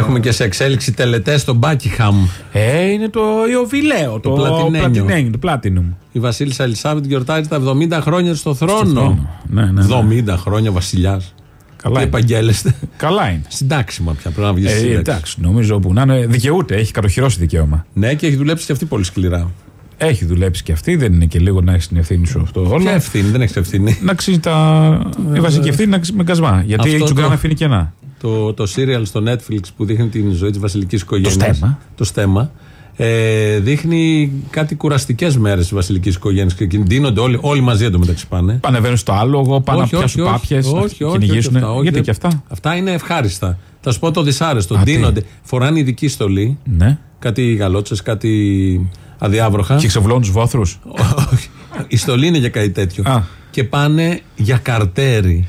Έχουμε και σε εξέλιξη τελετές στο Buckingham. Ε, είναι το Ιωβιλέο, το, Το πλατινένιο. πλατινένιο, το Platinum. Η Βασίλισσα Ελισάβετ γιορτάζει τα 70 χρόνια στο θρόνο. θρόνο. Ναι, ναι, ναι. 70 χρόνια βασιλιάς. Καλά Και είναι. επαγγέλλεστε. Καλά είναι. Συντάξιμα πια πρέπει να βγεις Ε, στη σύνταξη. εντάξει, νομίζω που να είναι. Δικαιούται, έχει κατοχυρώσει δικαίωμα. Ναι, και έχει δουλέψει και αυτή πολύ σκληρά. Έχει δουλέψει και αυτή, δεν είναι και λίγο να έχεις την ευθύνη σου αυτό όλο. Ποια ευθύνη, δεν έχεις ευθύνη. Να ξύσει τα. Η βασική ευθύνη να ξύσει με κασμά. Γιατί Αυτό η Τσουγκράν το- αφήνει κενά. Το, το serial στο Netflix που δείχνει την ζωή της βασιλικής οικογένειας. στέμμα. Το στέμμα. Ε, δείχνει κάτι κουραστικές μέρες της βασιλικής οικογένειας και κινδύνονται όλοι, όλοι μαζί εντωμεταξύ πάνε. Πανεβαίνουν στο άλογο, πάνε να Όχι, πιάσουν όχι, πάπιες, όχι, να όχι, όχι, κυνηγήσουν. όχι, αυτά, όχι. Γιατί και αυτά; Αυτά είναι ευχάριστα. Θα σου πω το δυσάρεστο. Α, τι; Ντύνονται. Φοράνε ειδική στολή. Ναι. Κάτι γαλότσες, κάτι αδιάβροχα. Και ξεβλώνουν τους βόθρους. Όχι. Η στολή είναι για κάτι τέτοιο. Α. Και πάνε για καρτέρι.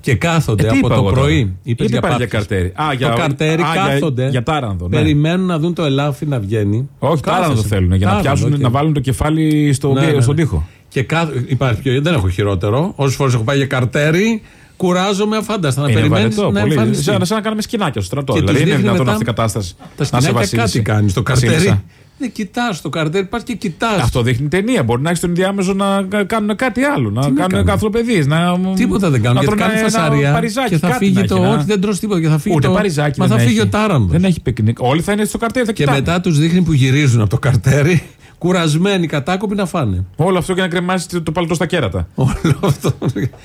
Και κάθονται Ε, τι από είπα το εγώ τώρα; πρωί. Είπες Γιατί πάνε για πάπιες. καρτέρι; Α, για- το καρτέρι α, για- κάθονται. για τάρανδο, ναι. Περιμένουν να δουν το ελάφι να βγαίνει. Όχι, τάρα να το Κάθεσαι. θέλουν. Για να Τάρανδο, πιάσουν, οκ. να βάλουν το κεφάλι στο, Ναι, ναι, ναι. στον τοίχο. Και κάθ... υπάρχει πιο... δεν έχω χειρότερο. Όσες φορές έχω πάει για καρτέρι, Κουράζομαι αφάνταστα να Είναι περιμένεις βαρετό να πολύ. εμφανιστεί. Σαν, σαν να κάνουμε σκηνάκια στο στρατό. Και δηλαδή τους είναι δείχνει δυνατόν μετά αυτή η κατάσταση. Τα να σε σκηνάκια βασίλισσα. κάτι κάνεις στο Βασίλισσα. καρτέρι. Ναι, κοιτάς το καρτέρι, πας και κοιτάς. Αυτό δείχνει ταινία. Μπορεί να έχεις τον ενδιάμεσο να κα- κάνουν κάτι άλλο. Να να κάνουν κάνουν; καθλοπαιδίες. Να... Τίποτα δεν κάνουν. να Γιατί τρώνε κάνει ένα φασαρία παριζάκι, και θα κάτι φύγει να το. έχει, να- Όχι, δεν τρως τίποτα. Και θα φύγει Ούτε το. παριζάκι Μα δεν θα φύγει έχει. ο τάραντος. Δεν έχει πικνίκ. Όλοι θα είναι στο καρτέρι. Θα Και κοιτάνε. μετά τους δείχνει που γυρίζουν από το καρτέρι, κουρασμένοι, κατάκοποι να φάνε. Όλο αυτό και να κρεμάσεις το, το παλτό στα κέρατα. Όλο αυτό.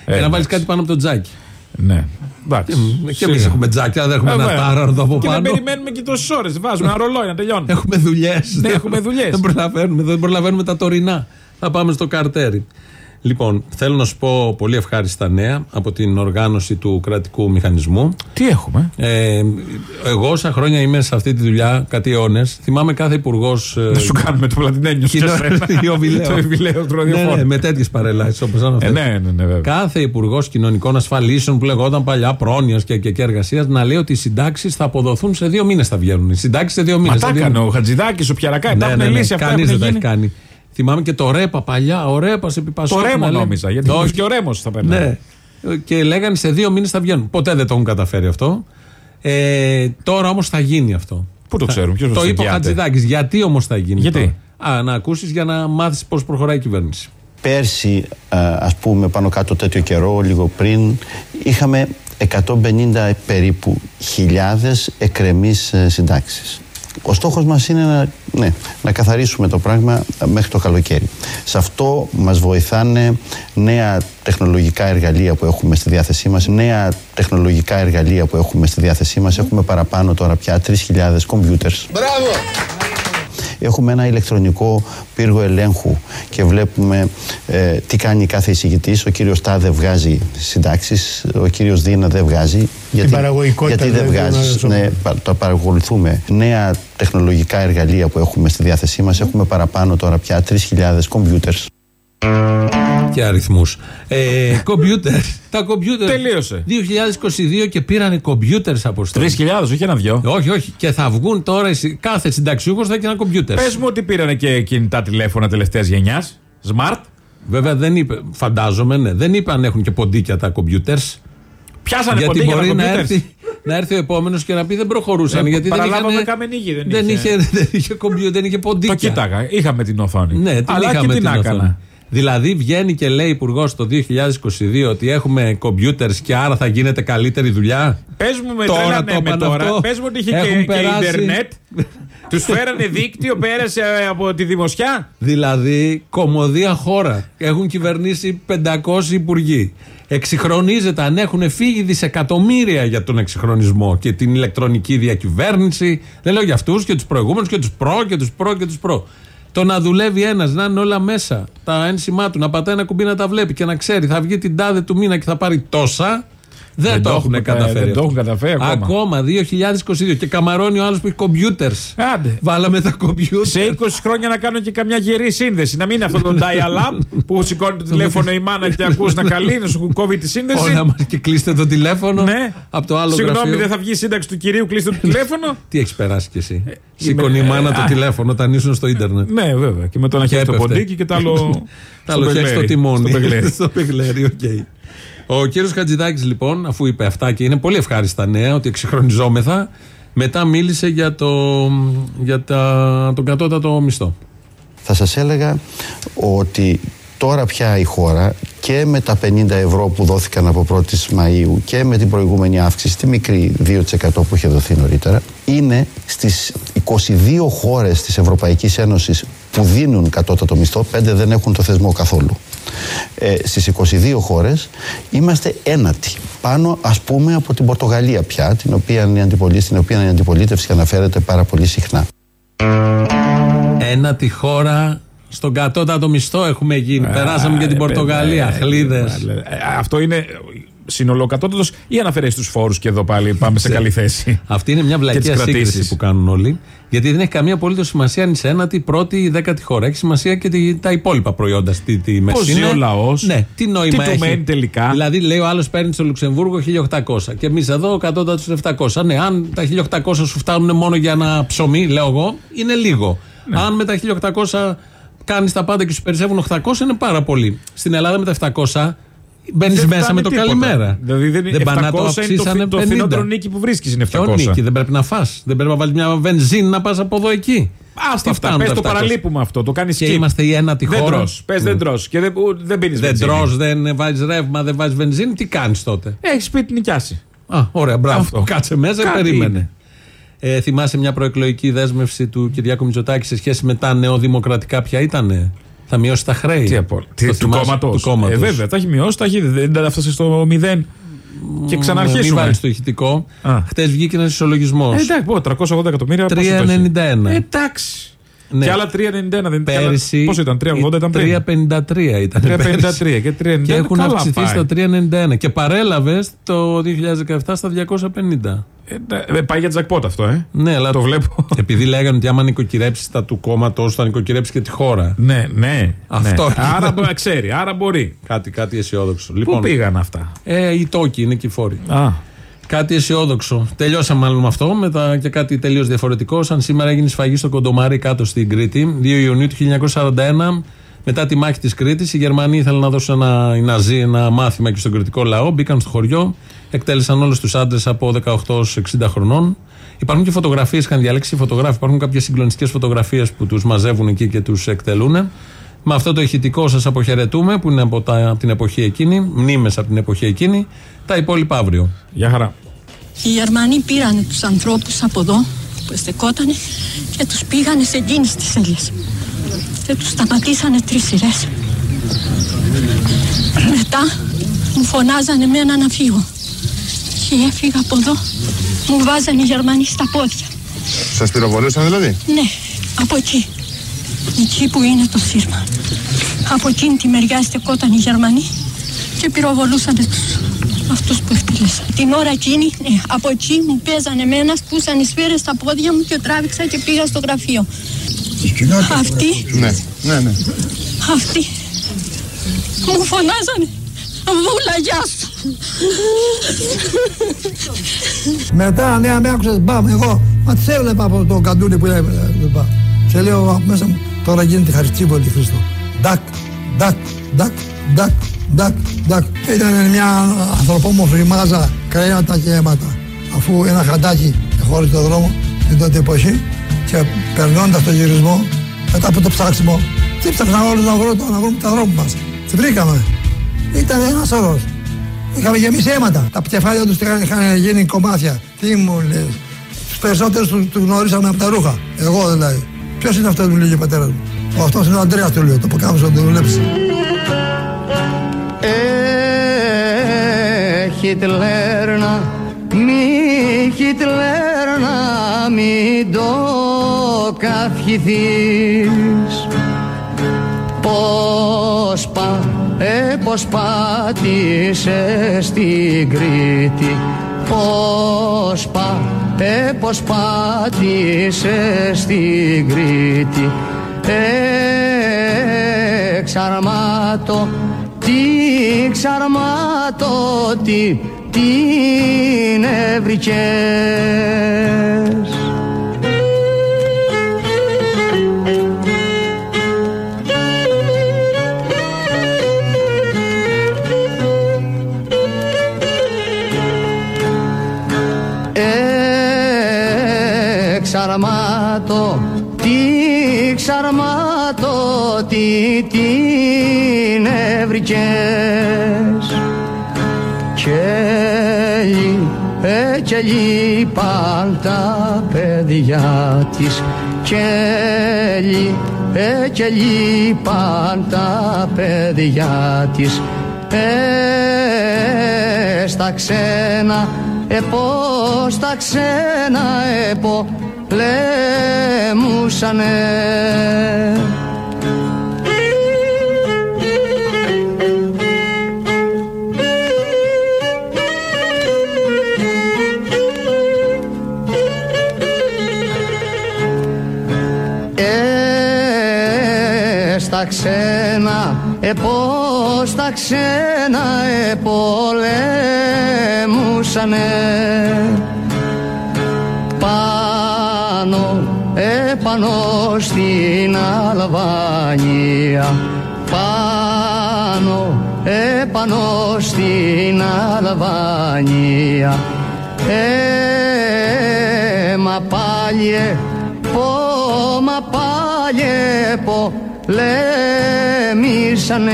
Και να βάλεις κάτι πάνω από το τζάκι. Ναι. Εντάξει. Και εμείς έχουμε τζάκια, δεν έχουμε Ε, ένα βέβαια. τάραντο από Και δεν πάνω. περιμένουμε και τόσες ώρες. Βάζουμε ένα ρολόι να τελειώνει. Έχουμε δουλειές. Ναι, έχουμε δουλειές. Δεν προλαβαίνουμε, δεν προλαβαίνουμε τα τωρινά. Θα πάμε στο καρτέρι. Λοιπόν, θέλω να σου πω πολύ ευχάριστα νέα από την οργάνωση του κρατικού μηχανισμού. Τι έχουμε; Ε, εγώ, όσα χρόνια είμαι σε αυτή τη δουλειά, κάτι αιώνες, θυμάμαι κάθε υπουργός. Να σου κάνουμε το πλατινένιο στο Κοινό- σένα. Ιωβιλέο. Το ιωβιλέο του ναι, ραδιοφώνου. ναι, με τέτοιες παρελάσεις όπως αν Ε, ναι, ναι, ναι, βέβαια. Κάθε υπουργός κοινωνικών ασφαλίσεων που λεγόταν παλιά πρόνοιας και, και, και εργασίας να λέει ότι οι συντάξεις θα αποδοθούν σε δύο μήνες θα βγαίνουν. Οι συντάξεις σε δύο μήνες. Μα τα έκανε ο Χατζηδάκης, ο Πιαρακάκη. Τα Ναι, έχουν ναι, ναι, λύσει αυτά. Κανείς έχουν δεν τα έχει γίνει. κάνει. Θυμάμαι και το ρέπα παλιά, ο ρέπας επί Το Πασόκ ρέμο να λέει- νόμιζα. Γιατί Όχι. και ο ρέμος θα περνάει. Ναι. Και λέγανε σε δύο μήνες θα βγαίνουν. Ποτέ δεν το έχουν καταφέρει αυτό. Ε, τώρα όμως θα γίνει αυτό. Πού το Θα- ξέρουν, ποιος Το μας είπε ο εγγυάται; Χατζηδάκης. Γιατί όμως θα γίνει. Γιατί; τώρα; Α, να ακούσεις για να μάθεις πώς προχωράει η κυβέρνηση. Πέρσι, α, ας πούμε πάνω κάτω τέτοιο καιρό, λίγο πριν, είχαμε 150 περίπου χιλιάδες εκρεμείς ε, συντάξεις. Ο στόχος μας είναι να, ναι, να καθαρίσουμε το πράγμα ε, μέχρι το καλοκαίρι. Σε αυτό μας βοηθάνε νέα τεχνολογικά εργαλεία που έχουμε στη διάθεσή μας. Νέα τεχνολογικά εργαλεία που έχουμε στη διάθεσή μας. Έχουμε παραπάνω τώρα πια 3.000 κομπιούτερς. Μπράβο! Έχουμε ένα ηλεκτρονικό πύργο ελέγχου και βλέπουμε ε, τι κάνει κάθε εισηγητής. Ο κύριος Τάδε βγάζει συντάξεις, ο κύριος Δίνα δεν βγάζει. Γιατί, παραγωγικότητα γιατί δεν δηλαδή, βγάζει. να- Ναι, πα- το παρακολουθούμε. Νέα τεχνολογικά εργαλεία που έχουμε στη διάθεσή μας. Έχουμε παραπάνω τώρα πια 3.000 κομπιούτερς. Και αριθμούς. Ε, κομπιούτερ. Τα κομπιούτερ. Τελείωσε. 2022 και πήρανε κομπιούτερς από 3.000, όχι ένα-δυο. Όχι, όχι. Και θα βγουν τώρα. οι συ- Κάθε συνταξιούχος θα έχει ένα κομπιούτερ. Πες μου ότι πήρανε και κινητά τηλέφωνα τελευταίας γενιάς. Smart. Βέβαια δεν είπε, φαντάζομαι, ναι. Δεν είπε αν έχουν και ποντίκια τα κομπιούτερς. Πιάσανε Γιατί ποντίκια τα μπορεί να κομπιούτερς. έρθει, να έρθει ο επόμενος και να πει δεν προχωρούσαν. Ε, γιατί δεν παραλάβαμε είχαν, καμενίγη, δεν δεν είχε. είχε. Δεν είχε κομπιούτερ, δεν είχε ποντίκια. Το κοίταγα. Είχαμε την οθόνη. Ναι, την Αλλά είχαμε και την την έκανα. οθόνη. Δηλαδή βγαίνει και λέει υπουργός το 2022 ότι έχουμε κομπιούτερς και άρα θα γίνεται καλύτερη δουλειά; Πες μου με Τώρα τώρα, το ναι, με είπαν τώρα. αυτό. Πες μου ότι είχε Έχουν και, και περάσει. ίντερνετ. Τους φέρανε δίκτυο, πέρασε ε, από τη δημοσιά; Δηλαδή, κομμωδία χώρα. Έχουν κυβερνήσει 500 υπουργοί. Εξυγχρονίζεται, αν έχουν φύγει δισεκατομμύρια για τον εξυγχρονισμό και την ηλεκτρονική διακυβέρνηση. Δεν λέω για αυτούς και τους προηγούμενους και τους προ και τους προ και τους προ. Το να δουλεύει ένας, να είναι όλα μέσα, τα ένσημά του, να πατάει ένα κουμπί να τα βλέπει και να ξέρει θα βγει την τάδε του μήνα και θα πάρει τόσα. Δεν, Δεν το το έχουν έχουμε, καταφέρει. δεν το αυτό. έχουν καταφέρει ακόμα. Ακόμα 2022. Και καμαρώνει ο άλλος που έχει κομπιούτερ. Άντε. Βάλαμε τα κομπιούτερ. Σε 20 χρόνια να κάνω και καμιά γερή σύνδεση. Να μην είναι αυτό το dial-up που σηκώνει το τηλέφωνο η μάνα και ακούς να καλεί, να σου κόβει τη σύνδεση. Όλα μα και κλείστε το τηλέφωνο. Ναι. Από το άλλο Συγγνώμη, γραφείο. δεν θα βγει η σύνταξη του κυρίου, κλείστε το τηλέφωνο. Τι έχεις περάσει κι εσύ. Σήκωνε η είμαι- μάνα ε, το α. τηλέφωνο όταν ήσουν στο ίντερνετ. Ναι, βέβαια. Και με το ένα χέρι στο έπεφτε. ποντίκι και το άλλο. Τα άλλο στο χέρι στο πεγλέρι. τιμόνι. Στο πεγλέρι. Στο πεγλέρι, οκ. Ο κύριος Χατζηδάκης, λοιπόν, αφού είπε αυτά και είναι πολύ ευχάριστα νέα ότι εξυγχρονιζόμεθα, μετά μίλησε για, το, για τα, τον κατώτατο μισθό. Θα σας έλεγα ότι τώρα πια η χώρα και με τα 50 ευρώ που δόθηκαν από 1η Μαΐου και με την προηγούμενη αύξηση, τη μικρή 2% που είχε δοθεί νωρίτερα, είναι στις 22 χώρες της Ευρωπαϊκής Ένωσης που δίνουν κατώτατο μισθό, 5 δεν έχουν το θεσμό καθόλου. Ε, στις 22 χώρες είμαστε ένατοι. Πάνω ας πούμε από την Πορτογαλία πια, την οποία η αντιπολίτευση, στην οποία η αντιπολίτευση αναφέρεται πάρα πολύ συχνά. Ένα τη χώρα στον κατώτατο μισθό έχουμε γίνει. Περάσαμε και την Πορτογαλία. Χλίδες. Ε, Αυτό είναι συνολοκατώτατος ή αναφέρει του φόρους και εδώ πάλι πάμε σε καλή θέση; Αυτή είναι μια Και βλακία τις σύγκριση κρατήσεις. που κάνουν όλοι. Γιατί δεν έχει καμία απολύτως σημασία αν είσαι ένατη, πρώτη ή δέκατη χώρα. Έχει σημασία και τη- τα υπόλοιπα προϊόντα στη τη μέση. Πώς ζει είναι. ο λαός, Ναι, τι νόημα τι του έχει; μένει τελικά; Δηλαδή, λέει ο άλλος παίρνεις στο Λουξεμβούργο 1800 και εμείς εδώ κατώτατος 700. Ναι, αν τα 1800 σου φτάνουν μόνο για ένα ψωμί, λέω εγώ, είναι λίγο. Ναι. Αν με τα 1800 κάνεις τα πάντα και σου περισσεύουν 800, είναι πάρα πολύ. Στην Ελλάδα με τα 700 Μπαίνεις Δεν μέσα φτάνει με το τίποτα. καλημέρα. Δηλαδή δεν είναι πάνε να το 700 είναι το αυξήσανε φι- το 50. φθηνότερο νίκη που βρίσκεις είναι Ποιο 700. νίκη, δεν πρέπει να φας. Δεν πρέπει να βάλεις μια βενζίνη να πας από εδώ εκεί. Άστα Τι αυτά. φτάνουν Πες τα το 700. παραλείπουμε αυτό. Το κάνεις Και είμαστε η ένατη Δεν χώρα. τρως. Πες δεν Mm. τρως. Και δεν, ου- δεν πίνεις Δεν τρώ, δεν βάζεις ρεύμα, δεν βάζεις βενζίνη. Τι κάνεις τότε; Έχεις σπίτι νοικιάσει. Α, ωραία, μπράβο. Αυτό. Κάτσε μέσα, Κάτι περίμενε. είναι. Ε, θυμάσαι μια προεκλογική δέσμευση του Κυριάκου Μητσοτάκη σε σχέση με τα νεοδημοκρατικά ποια ήταν. Θα μειώσει τα χρέη. Τι από. Τι, Το του θυμάσαι; κόμματος. Του κόμματος. Ε, βέβαια, τα έχει μειώσει, τα έχει. Δεν τα έφτασε στο 0. Και Μην ξαναρχίσουμε. βάλεις το ηχητικό. Α. Χτες βγήκε ένας ισολογισμός. Ε, εντάξει, πω, 380 εκατομμύρια. πόσο το έχει; 3,91. Ε, Εντάξει. Ναι. Και άλλα 3,91 δεν ήταν. Πέρυσι. Πόσο ήταν, 3,80 ήταν πριν; 3,53 ήταν. 3,53 και 3,91. Και έχουν καλά αυξηθεί πάει. στα 3,91. Και παρέλαβες το 2017 στα 250. Ε, ναι, ε, πάει για τζακπότ αυτό, ε. Ναι, αλλά Το βλέπω. Επειδή λέγανε ότι άμα νοικοκυρέψεις τα του κόμματος, θα νοικοκυρέψεις και τη χώρα. Ναι, ναι. Αυτό ναι. είναι. Άρα μπο- ξέρει, άρα μπορεί. Κάτι, κάτι αισιόδοξο. Πού πήγαν αυτά; Ε, οι τόκοι είναι και οι φόροι. Α. Κάτι αισιόδοξο. Τελειώσαμε μάλλον με αυτό, μετά και κάτι τελείως διαφορετικό. Σαν σήμερα έγινε σφαγή στο Κοντομάρι κάτω στην Κρήτη, 2 Ιουνίου του 1941. Μετά τη μάχη της Κρήτης, οι Γερμανοί ήθελαν να δώσουν ένα, οι Ναζί ένα μάθημα και στον κριτικό λαό. Μπήκαν στο χωριό, εκτέλεσαν όλους τους άντρες από 18 έως 60 χρονών. Υπάρχουν και φωτογραφίες, είχαν διαλέξει οι φωτογράφοι. Υπάρχουν κάποιες συγκλονιστικές φωτογραφίες που τους μαζεύουν εκεί και τους εκτελούν. Με αυτό το ηχητικό σας αποχαιρετούμε, που είναι από, τα, από την εποχή εκείνη, μνήμες από την εποχή εκείνη. Τα υπόλοιπα αύριο. Γεια χαρά. Οι Γερμανοί πήραν τους ανθρώπους από εδώ που στεκότανε και τους πήγανε σε εκείνες τις ελιές. Και τους σταματήσανε τρεις σειρές. Μετά μου φωνάζανε εμένα να φύγω. Και έφυγα από εδώ. Μου βάζανε οι Γερμανοί στα πόδια. Σας πυροβολούσαν δηλαδή; Ναι, από εκεί. Εκεί που είναι το σύρμα. Από εκείνη τη μεριά στεκόταν οι Γερμανοί και πυροβολούσαν τους αυτούς που εκτελέσαν. Την ώρα εκείνη, ναι, από εκεί μου παίζανε εμένα, σπούσαν οι σφαίρες στα πόδια μου και τράβηξα και πήγα στο γραφείο. Αυτοί, Ναι, ναι, ναι. αυτοί μου φωνάζανε Βούλα, γεια σου. Μετά, ναι, με άκουσες, μπαμ, εγώ, μα τις έβλεπα από το καντούνι που έβλεπα. Και λέω από μέσα μου, τώρα γίνεται Χαριτσίπολη, Χριστό. Ντακ, ντακ, ντακ, ντακ, ντακ, ντακ. Ήταν μια ανθρωπόμορφη μάζα, κρέατα και αίματα. Αφού ένα χαντάκι χώρισε το δρόμο την τότε εποχή και περνώντας το γυρισμό, μετά από το ψάξιμο, τι ψάχναμε όλους να βρούμε, να βρούμε τα δρόμου μας. Τι βρήκαμε. Ήταν ένας όρος. Είχαμε γεμίσει αίματα. Τα κεφάλια τους είχαν, είχαν γίνει κομμάτια. Τι μου λες. Τους περισσότερους του, τους γνωρίσαμε από τα ρούχα. Εγώ δηλαδή. Ποιος είναι αυτός που μου λέγει ο πατέρας μου; Ο αυτός είναι ο Αντρέας του λέω. Το ποκάμισο να το δουλέψει. Ε, Χιτλέρ να μη Χιτλέρ να μην το καυχηθείς Πώς πας, ε, πώς πάτησε στην Κρήτη. Πώς πα, ε, πώς πάτησε στην Κρήτη. Ε, ξαρμάτω, τι ξαρμάτω, τι, την έβρικες ξαρμάτω, τι την έβρικες. Και λι, ε, και λείπαν τα παιδιά της. Και λι, ε, και λείπαν τα παιδιά της. Ε, στα ξένα επό στα ξένα επό λέμουσανε Ε, στα ξένα επό στα ξένα επολέμουσανε. πάνω επάνω στην Αλβανία. Πάνω επάνω στην Αλβανία. Ε, μα πάλιε πω μα πάλιε πω λέμισανε